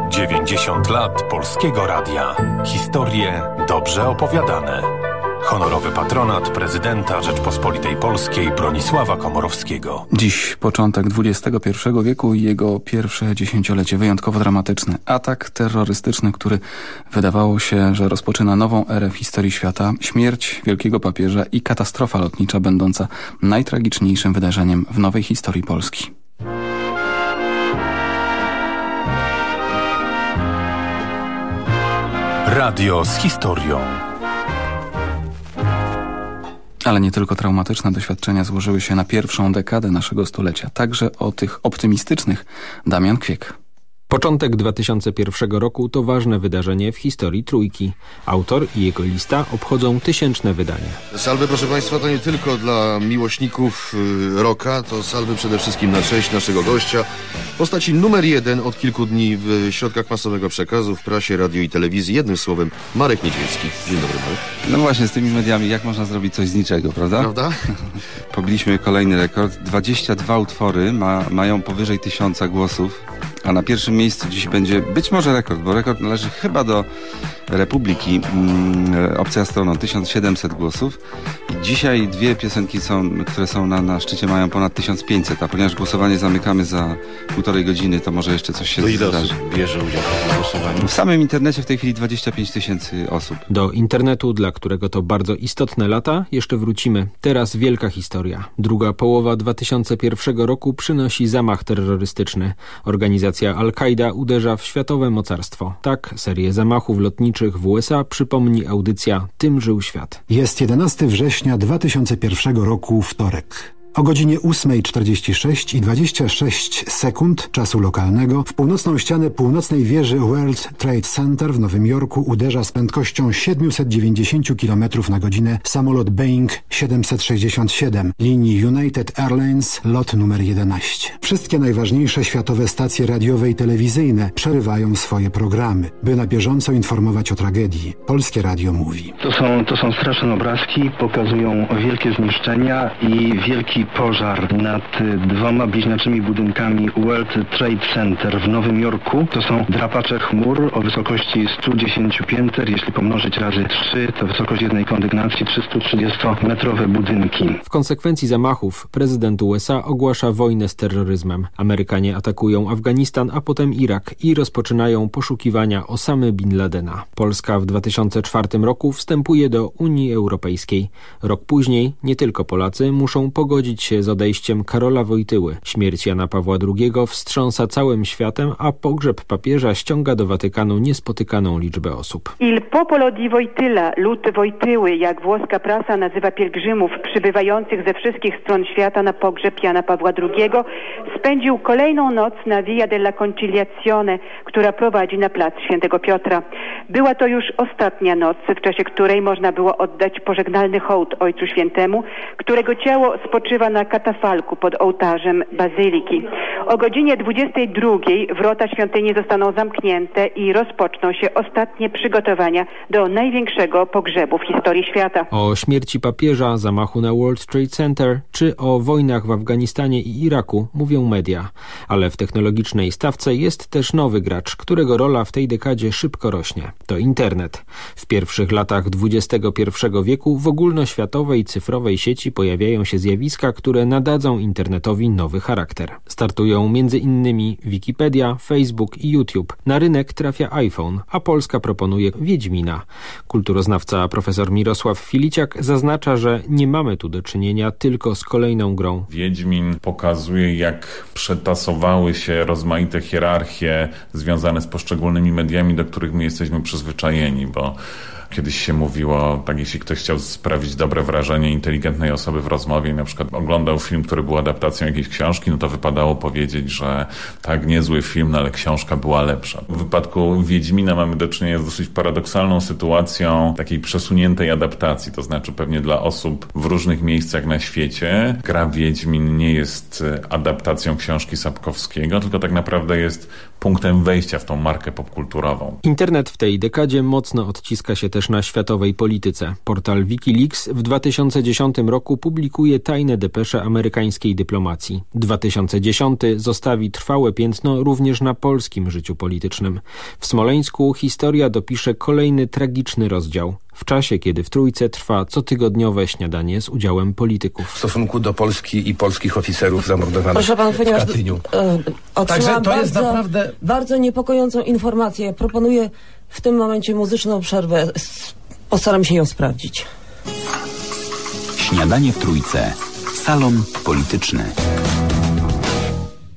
90 lat Polskiego Radia. Historie dobrze opowiadane. Honorowy patronat prezydenta Rzeczpospolitej Polskiej Bronisława Komorowskiego. Dziś początek XXI wieku i jego pierwsze dziesięciolecie wyjątkowo dramatyczny. Atak terrorystyczny, który wydawało się, że rozpoczyna nową erę w historii świata. Śmierć wielkiego papieża i katastrofa lotnicza będąca najtragiczniejszym wydarzeniem w nowej historii Polski. Radio z historią. Ale nie tylko traumatyczne doświadczenia złożyły się na pierwszą dekadę naszego stulecia. Także o tych optymistycznych Damian Kwiek. Początek 2001 roku to ważne wydarzenie w historii Trójki. Autor i jego lista obchodzą tysięczne wydanie. Salwy, proszę Państwa, to nie tylko dla miłośników y, rocka, to salwy przede wszystkim na cześć naszego gościa. Postaci numer jeden od kilku dni w środkach masowego przekazu, w prasie, radio i telewizji. Jednym słowem, Marek Niedźwiecki. Dzień dobry, Marek. No właśnie, z tymi mediami, jak można zrobić coś z niczego, prawda? Prawda? Pobiliśmy kolejny rekord. 22 utwory ma, mają powyżej tysiąca głosów. A na pierwszym miejscu dziś będzie być może rekord, bo rekord należy chyba do Republiki Opcja Stroną, 1700 głosów. I dzisiaj dwie piosenki, są, które są na, na szczycie, mają ponad 1500, a ponieważ głosowanie zamykamy za półtorej godziny, to może jeszcze coś się to ile zdarzy. osób bierze udział w głosowaniu? W samym internecie w tej chwili 25 tysięcy osób. Do internetu, dla którego to bardzo istotne lata, jeszcze wrócimy. Teraz wielka historia. Druga połowa 2001 roku przynosi zamach terrorystyczny. Organizacja Al-Kaida uderza w światowe mocarstwo. Tak serię zamachów lotniczych w USA przypomni audycja Tym żył świat. Jest 11 września 2001 roku, wtorek. O godzinie 8.46 i 26 sekund czasu lokalnego w północną ścianę północnej wieży World Trade Center w Nowym Jorku uderza z prędkością 790 km na godzinę samolot Boeing 767 linii United Airlines lot numer 11. Wszystkie najważniejsze światowe stacje radiowe i telewizyjne przerywają swoje programy, by na bieżąco informować o tragedii. Polskie Radio mówi. To są, to są straszne obrazki, pokazują wielkie zniszczenia i wielki pożar nad dwoma bliźniaczymi budynkami World Trade Center w Nowym Jorku. To są drapacze chmur o wysokości 110 pięter. Jeśli pomnożyć razy 3, to wysokość jednej kondygnacji 330-metrowe budynki. W konsekwencji zamachów prezydent USA ogłasza wojnę z terroryzmem. Amerykanie atakują Afganistan, a potem Irak i rozpoczynają poszukiwania Osamy Bin Ladena. Polska w 2004 roku wstępuje do Unii Europejskiej. Rok później nie tylko Polacy muszą pogodzić się z odejściem Karola Wojtyły. Śmierć Jana Pawła II wstrząsa całym światem, a pogrzeb papieża ściąga do Watykanu niespotykaną liczbę osób. Il popolo di Wojtyla, lud Wojtyły, jak włoska prasa nazywa pielgrzymów przybywających ze wszystkich stron świata na pogrzeb Jana Pawła II, spędził kolejną noc na Via della Conciliazione, która prowadzi na plac Świętego Piotra. Była to już ostatnia noc, w czasie której można było oddać pożegnalny hołd Ojcu Świętemu, którego ciało spoczywa na katafalku pod ołtarzem bazyliki. O godzinie 22 wrota świątyni zostaną zamknięte i rozpoczną się ostatnie przygotowania do największego pogrzebu w historii świata. O śmierci papieża, zamachu na World Trade Center czy o wojnach w Afganistanie i Iraku mówią media. Ale w technologicznej stawce jest też nowy gracz, którego rola w tej dekadzie szybko rośnie. To internet. W pierwszych latach XXI wieku w ogólnoświatowej cyfrowej sieci pojawiają się zjawiska, które nadadzą internetowi nowy charakter. Startują m.in. Wikipedia, Facebook i YouTube. Na rynek trafia iPhone, a Polska proponuje Wiedźmina. Kulturoznawca profesor Mirosław Filiciak zaznacza, że nie mamy tu do czynienia tylko z kolejną grą. Wiedźmin pokazuje, jak przetasowały się rozmaite hierarchie związane z poszczególnymi mediami, do których my jesteśmy przyzwyczajeni, bo Kiedyś się mówiło, tak jeśli ktoś chciał sprawić dobre wrażenie inteligentnej osoby w rozmowie i na przykład oglądał film, który był adaptacją jakiejś książki, no to wypadało powiedzieć, że tak, niezły film, no ale książka była lepsza. W wypadku Wiedźmina mamy do czynienia z dosyć paradoksalną sytuacją takiej przesuniętej adaptacji, to znaczy pewnie dla osób w różnych miejscach na świecie gra Wiedźmin nie jest adaptacją książki Sapkowskiego, tylko tak naprawdę jest punktem wejścia w tą markę popkulturową. Internet w tej dekadzie mocno odciska się też na światowej polityce. Portal Wikileaks w 2010 roku publikuje tajne depesze amerykańskiej dyplomacji. 2010 zostawi trwałe piętno również na polskim życiu politycznym. W Smoleńsku historia dopisze kolejny tragiczny rozdział. W czasie, kiedy w Trójce trwa cotygodniowe śniadanie z udziałem polityków. W stosunku do Polski i polskich oficerów zamordowanych Proszę pan, ponieważ w Katyniu. E, Także to bardzo, jest naprawdę... bardzo niepokojącą informację. Proponuję w tym momencie muzyczną przerwę. Postaram się ją sprawdzić. Śniadanie w Trójce. Salon polityczny.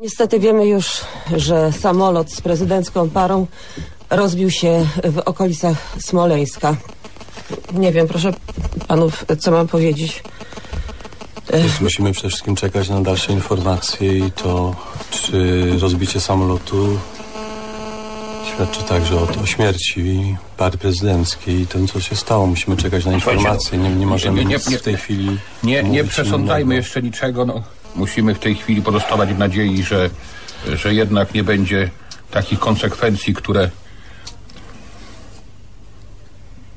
Niestety wiemy już, że samolot z prezydencką parą rozbił się w okolicach Smoleńska. Nie wiem, proszę panów, co mam powiedzieć. Więc musimy przede wszystkim czekać na dalsze informacje i to, czy rozbicie samolotu świadczy także o, o śmierci pary prezydenckiej i tym, co się stało. Musimy czekać na informacje. Nie, nie możemy nie, nie, w tej chwili Nie, nie przesądzajmy jeszcze niczego. No, musimy w tej chwili pozostawać w nadziei, że, że jednak nie będzie takich konsekwencji, które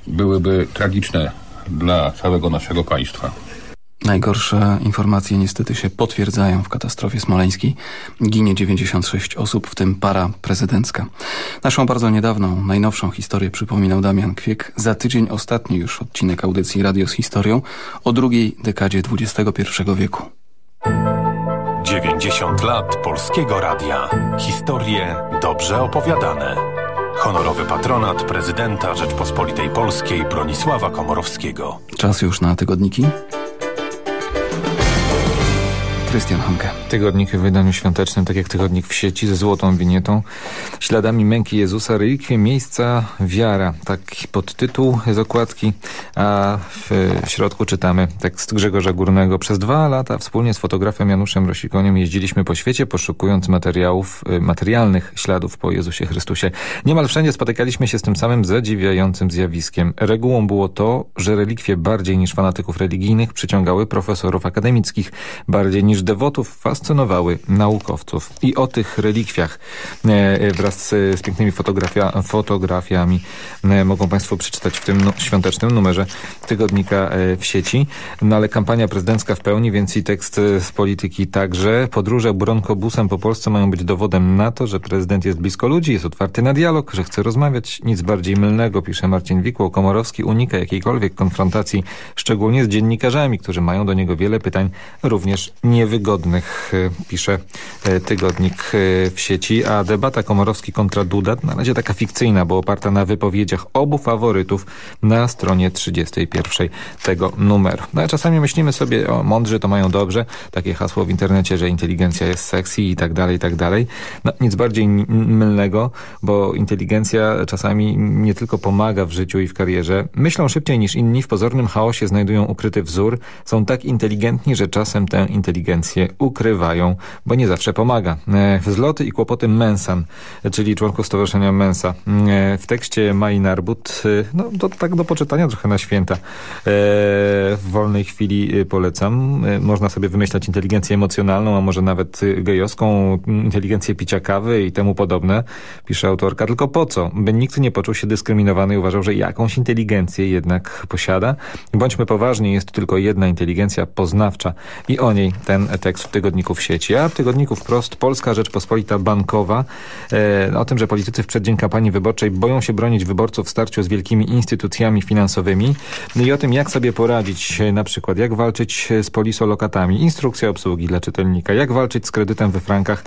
byłyby tragiczne dla całego naszego państwa. Najgorsze informacje niestety się potwierdzają w katastrofie smoleńskiej. Ginie 96 osób, w tym para prezydencka. Naszą bardzo niedawną, najnowszą historię przypominał Damian Kwiek. Za tydzień ostatni już odcinek audycji Radio z historią o drugiej dekadzie XXI wieku. 90 lat Polskiego Radia. Historie dobrze opowiadane. Honorowy patronat prezydenta Rzeczpospolitej Polskiej Bronisława Komorowskiego. Czas już na tygodniki. Krystian Hanke. Tygodnik w wydaniu świątecznym, tak jak tygodnik w sieci ze złotą winietą. Śladami męki Jezusa, relikwie miejsca wiara. Taki podtytuł z okładki, a w środku czytamy tekst Grzegorza Górnego. Przez dwa lata wspólnie z fotografem Januszem Rosikoniem jeździliśmy po świecie, poszukując materiałów, y, materialnych śladów po Jezusie Chrystusie. Niemal wszędzie spotykaliśmy się z tym samym zadziwiającym zjawiskiem. Regułą było to, że relikwie bardziej niż fanatyków religijnych przyciągały profesorów akademickich, bardziej niż dewotów fascynowały naukowców. I o tych relikwiach e, e, wraz z, pięknymi fotografia, fotografiami e, mogą Państwo przeczytać w tym świątecznym numerze tygodnika w sieci. No ale kampania prezydencka w pełni, więc i tekst z polityki także. Podróże bronkobusem po Polsce mają być dowodem na to, że prezydent jest blisko ludzi, jest otwarty na dialog, że chce rozmawiać. Nic bardziej mylnego, pisze Marcin Wikło. Komorowski unika jakiejkolwiek konfrontacji, szczególnie z dziennikarzami, którzy mają do niego wiele pytań, również nie niewygodnych, e, pisze e, tygodnik e, w sieci, a debata Komorowski kontra Duda na razie taka fikcyjna, bo oparta na wypowiedziach obu faworytów na stronie 31 tego numeru. No, a czasami myślimy sobie, o mądrzy to mają dobrze, takie hasło w internecie, że inteligencja jest sexy i tak dalej, i tak dalej. No, nic bardziej mylnego, bo inteligencja czasami nie tylko pomaga w życiu i w karierze. Myślą szybciej niż inni, w pozornym chaosie znajdują ukryty wzór, są tak inteligentni, że czasem tę inteligencję ukrywają, bo nie zawsze pomaga. E, wzloty i kłopoty Mensan, czyli członków Stowarzyszenia Mensa. E, w tekście Mai Narbut, e, no to tak do poczytania trochę na święta. W wolnej chwili polecam. Można sobie wymyślać inteligencję emocjonalną, a może nawet gejowską, inteligencję picia kawy i temu podobne, pisze autorka. Tylko po co? By nikt nie poczuł się dyskryminowany i uważał, że jakąś inteligencję jednak posiada. Bądźmy poważni, jest tylko jedna inteligencja poznawcza i o niej ten tekst w tygodniku w sieci. A w tygodniku wprost Polska Rzeczpospolita Bankowa e, o tym, że politycy w przeddzień kampanii wyborczej boją się bronić wyborców w starciu z wielkimi instytucjami finansowymi no i o tym, jak sobie poradzić, e, na przykład jak walczyć z polisolokatami, instrukcja obsługi dla czytelnika, jak walczyć z kredytem we frankach,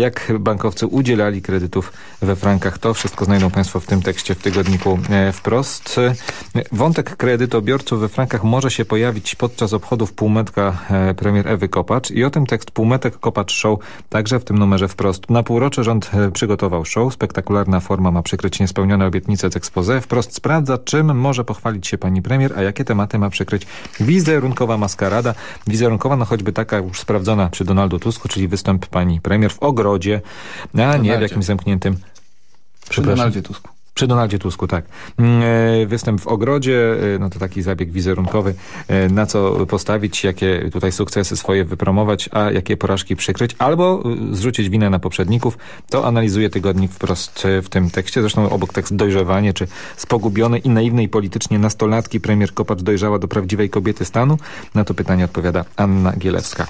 jak bankowcy udzielali kredytów we frankach. To wszystko znajdą Państwo w tym tekście w tygodniku e, wprost. Wątek kredytobiorców we frankach może się pojawić podczas obchodów półmetka premier Ewy Kopacz i o tym tekst Półmetek Kopacz Show także w tym numerze wprost. Na półrocze rząd e, przygotował show. Spektakularna forma ma przykryć niespełnione obietnice z expose. Wprost sprawdza, czym może pochwalić się pani premier, a jakie tematy ma przykryć wizerunkowa maskarada. Wizerunkowa, no choćby taka już sprawdzona przy Donaldu Tusku, czyli występ pani premier w ogrodzie, a nie w jakimś zamkniętym... Przy Donaldzie Tusku. Przy Donaldzie Tusku, tak. Mm, e, występ w ogrodzie, e, no to taki zabieg wizerunkowy, e, na co postawić, jakie tutaj sukcesy swoje wypromować, a jakie porażki przykryć, albo zrzucić winę na poprzedników. To analizuje tygodnik wprost w tym tekście. Zresztą obok tekst dojrzewanie, czy spogubiony i naiwnej politycznie nastolatki premier Kopacz dojrzała do prawdziwej kobiety stanu? Na to pytanie odpowiada Anna Gielewska.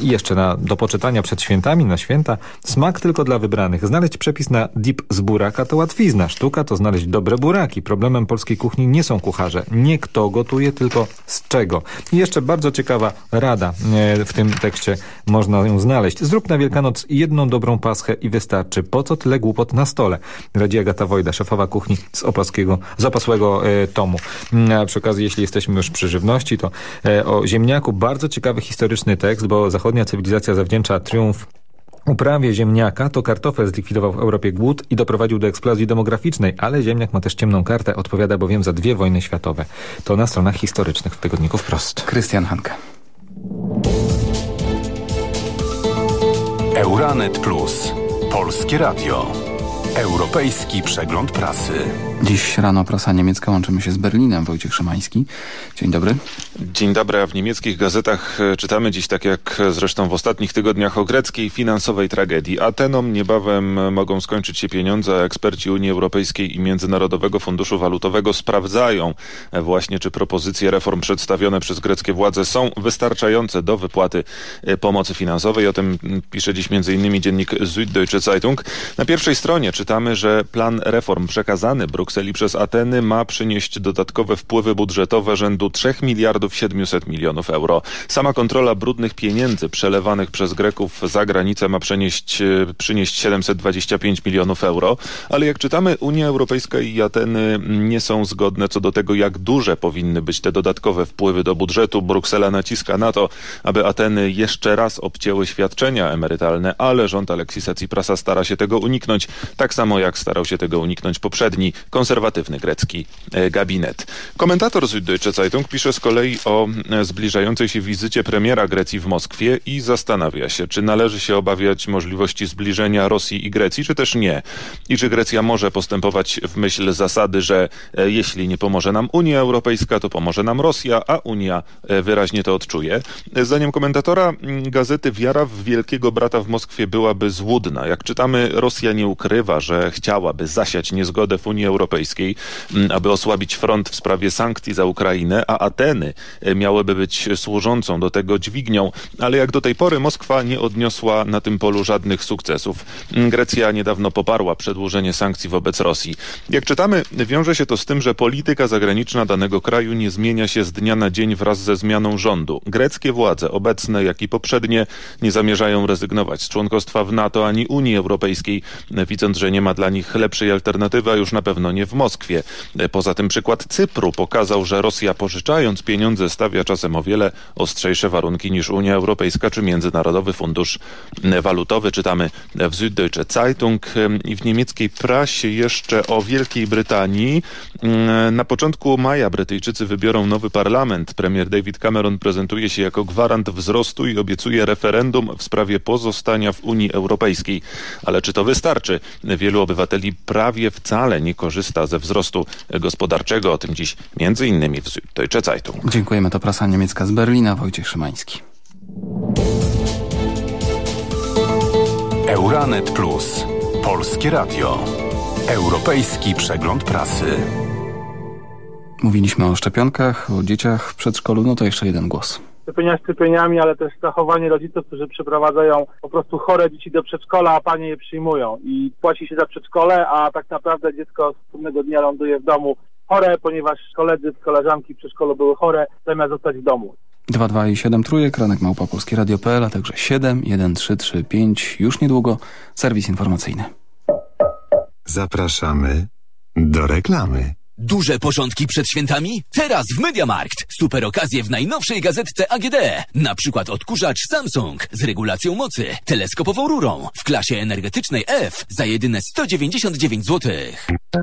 I jeszcze na, do poczytania przed świętami, na święta, smak tylko dla wybranych. Znaleźć przepis na dip z buraka to łatwizna sztuka to znaleźć dobre buraki. Problemem polskiej kuchni nie są kucharze. Nie kto gotuje, tylko z czego. I jeszcze bardzo ciekawa rada e, w tym tekście można ją znaleźć. Zrób na Wielkanoc jedną dobrą paschę i wystarczy. Po co tyle głupot na stole? Radzi Agata Wojda, szefowa kuchni z opaskiego, z opasłego e, tomu. Mm, a przy okazji, jeśli jesteśmy już przy żywności, to e, o ziemniaku bardzo ciekawy historyczny tekst, bo zachodnia cywilizacja zawdzięcza triumf uprawie ziemniaka to kartofel zlikwidował w Europie głód i doprowadził do eksplozji demograficznej, ale ziemniak ma też ciemną kartę, odpowiada bowiem za dwie wojny światowe. To na stronach historycznych w tygodniku wprost. Krystian Hanke. Euranet Plus. Polskie Radio. Europejski przegląd prasy. Dziś rano prasa niemiecka łączymy się z Berlinem. Wojciech Szymański. Dzień dobry. Dzień dobry. W niemieckich gazetach e, czytamy dziś, tak jak zresztą w ostatnich tygodniach, o greckiej finansowej tragedii. Atenom niebawem mogą skończyć się pieniądze, eksperci Unii Europejskiej i Międzynarodowego Funduszu Walutowego sprawdzają właśnie, czy propozycje reform przedstawione przez greckie władze są wystarczające do wypłaty e, pomocy finansowej. O tym pisze dziś m.in. dziennik Süddeutsche Zeitung. Na pierwszej stronie czytamy, że plan reform przekazany Brukseli przez Ateny ma przynieść dodatkowe wpływy budżetowe rzędu 3 miliardów 700 milionów euro. Sama kontrola brudnych pieniędzy przelewanych przez Greków za granicę ma przynieść, e, przynieść 725 milionów euro, ale jak czytamy Unia Europejska i Ateny nie są zgodne co do tego, jak duże powinny być te dodatkowe wpływy do budżetu. Bruksela naciska na to, aby Ateny jeszcze raz obcięły świadczenia emerytalne, ale rząd Aleksisa Tsiprasa stara się tego uniknąć, tak samo jak starał się tego uniknąć poprzedni konserwatywny grecki e, gabinet. Komentator Süddeutsche Zeitung pisze z kolei o e, zbliżającej się wizycie premiera Grecji w Moskwie i zastanawia się, czy należy się obawiać możliwości zbliżenia Rosji i Grecji, czy też nie. I czy Grecja może postępować w myśl zasady, że e, jeśli nie pomoże nam Unia Europejska, to pomoże nam Rosja, a Unia wyraźnie to odczuje. Zdaniem komentatora gazety wiara w wielkiego brata w Moskwie byłaby złudna. Jak czytamy, Rosja nie ukrywa, że chciałaby zasiać niezgodę w Unii Europejskiej, mm, aby osłabić front w sprawie sankcji za Ukrainę, a Ateny e, miałyby być służącą do tego dźwignią, ale jak do tej pory Moskwa nie odniosła na tym polu żadnych sukcesów. Mm, Grecja niedawno poparła przedłużenie sankcji wobec Rosji. Jak czytamy, wiąże się to z tym, że polityka zagraniczna danego kraju nie zmienia się z dnia na dzień wraz ze zmianą rządu. Greckie władze, obecne jak i poprzednie, nie zamierzają rezygnować z członkostwa w NATO ani Unii Europejskiej, widząc, że nie ma dla nich lepszej alternatywy, a już na pewno nie w Moskwie. Poza tym przykład Cypru pokazał, że Rosja pożyczając pieniądze stawia czasem o wiele ostrzejsze warunki niż Unia Europejska czy Międzynarodowy Fundusz Walutowy. Czytamy w Süddeutsche Zeitung i w niemieckiej prasie jeszcze o Wielkiej Brytanii. Na początku maja Brytyjczycy wybiorą nowy parlament. Premier David Cameron prezentuje się jako gwarant wzrostu i obiecuje referendum w sprawie pozostania w Unii Europejskiej. Ale czy to wystarczy? Wielu obywateli prawie wcale nie korzysta ze wzrostu gospodarczego. O tym dziś między innymi w Süddeutsche Zeitung. Dziękujemy. To prasa niemiecka z Berlina. Wojciech Szymański. Euranet Plus. Polskie Radio. Europejski przegląd prasy. Mówiliśmy o szczepionkach, o dzieciach w przedszkolu. No to jeszcze jeden głos szczepienia szczepieniami, ale też zachowanie rodziców, którzy przeprowadzają po prostu chore dzieci do przedszkola, a panie je przyjmują i płaci się za przedszkole, a tak naprawdę dziecko z pewnego dnia ląduje w domu chore, ponieważ koledzy, koleżanki w przedszkolu były chore, zamiast zostać w domu. 2, 2 i 7 trójek, ranek małpa polskie radio.pl, a także 7, 1, 3, 3, 5, już niedługo serwis informacyjny. Zapraszamy do reklamy. Duże porządki przed świętami? Teraz w Mediamarkt. Super okazje w najnowszej gazetce AGD. Na przykład odkurzacz Samsung z regulacją mocy, teleskopową rurą w klasie energetycznej F za jedyne 199 zł.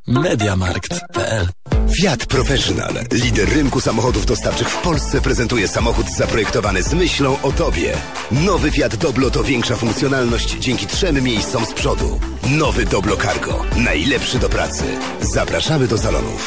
Mediamarkt.pl Fiat Professional, lider rynku samochodów dostawczych w Polsce, prezentuje samochód zaprojektowany z myślą o Tobie. Nowy Fiat Doblo to większa funkcjonalność dzięki trzem miejscom z przodu. Nowy Doblo Cargo, najlepszy do pracy. Zapraszamy do salonów.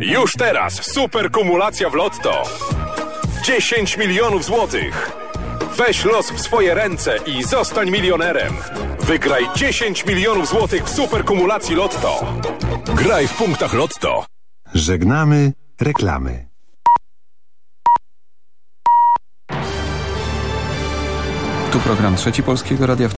Już teraz super kumulacja w Lotto. 10 milionów złotych. Weź los w swoje ręce i zostań milionerem. Wygraj 10 milionów złotych w super kumulacji Lotto. Graj w punktach Lotto. Żegnamy reklamy. Tu program Trzeci Polskiego Radia.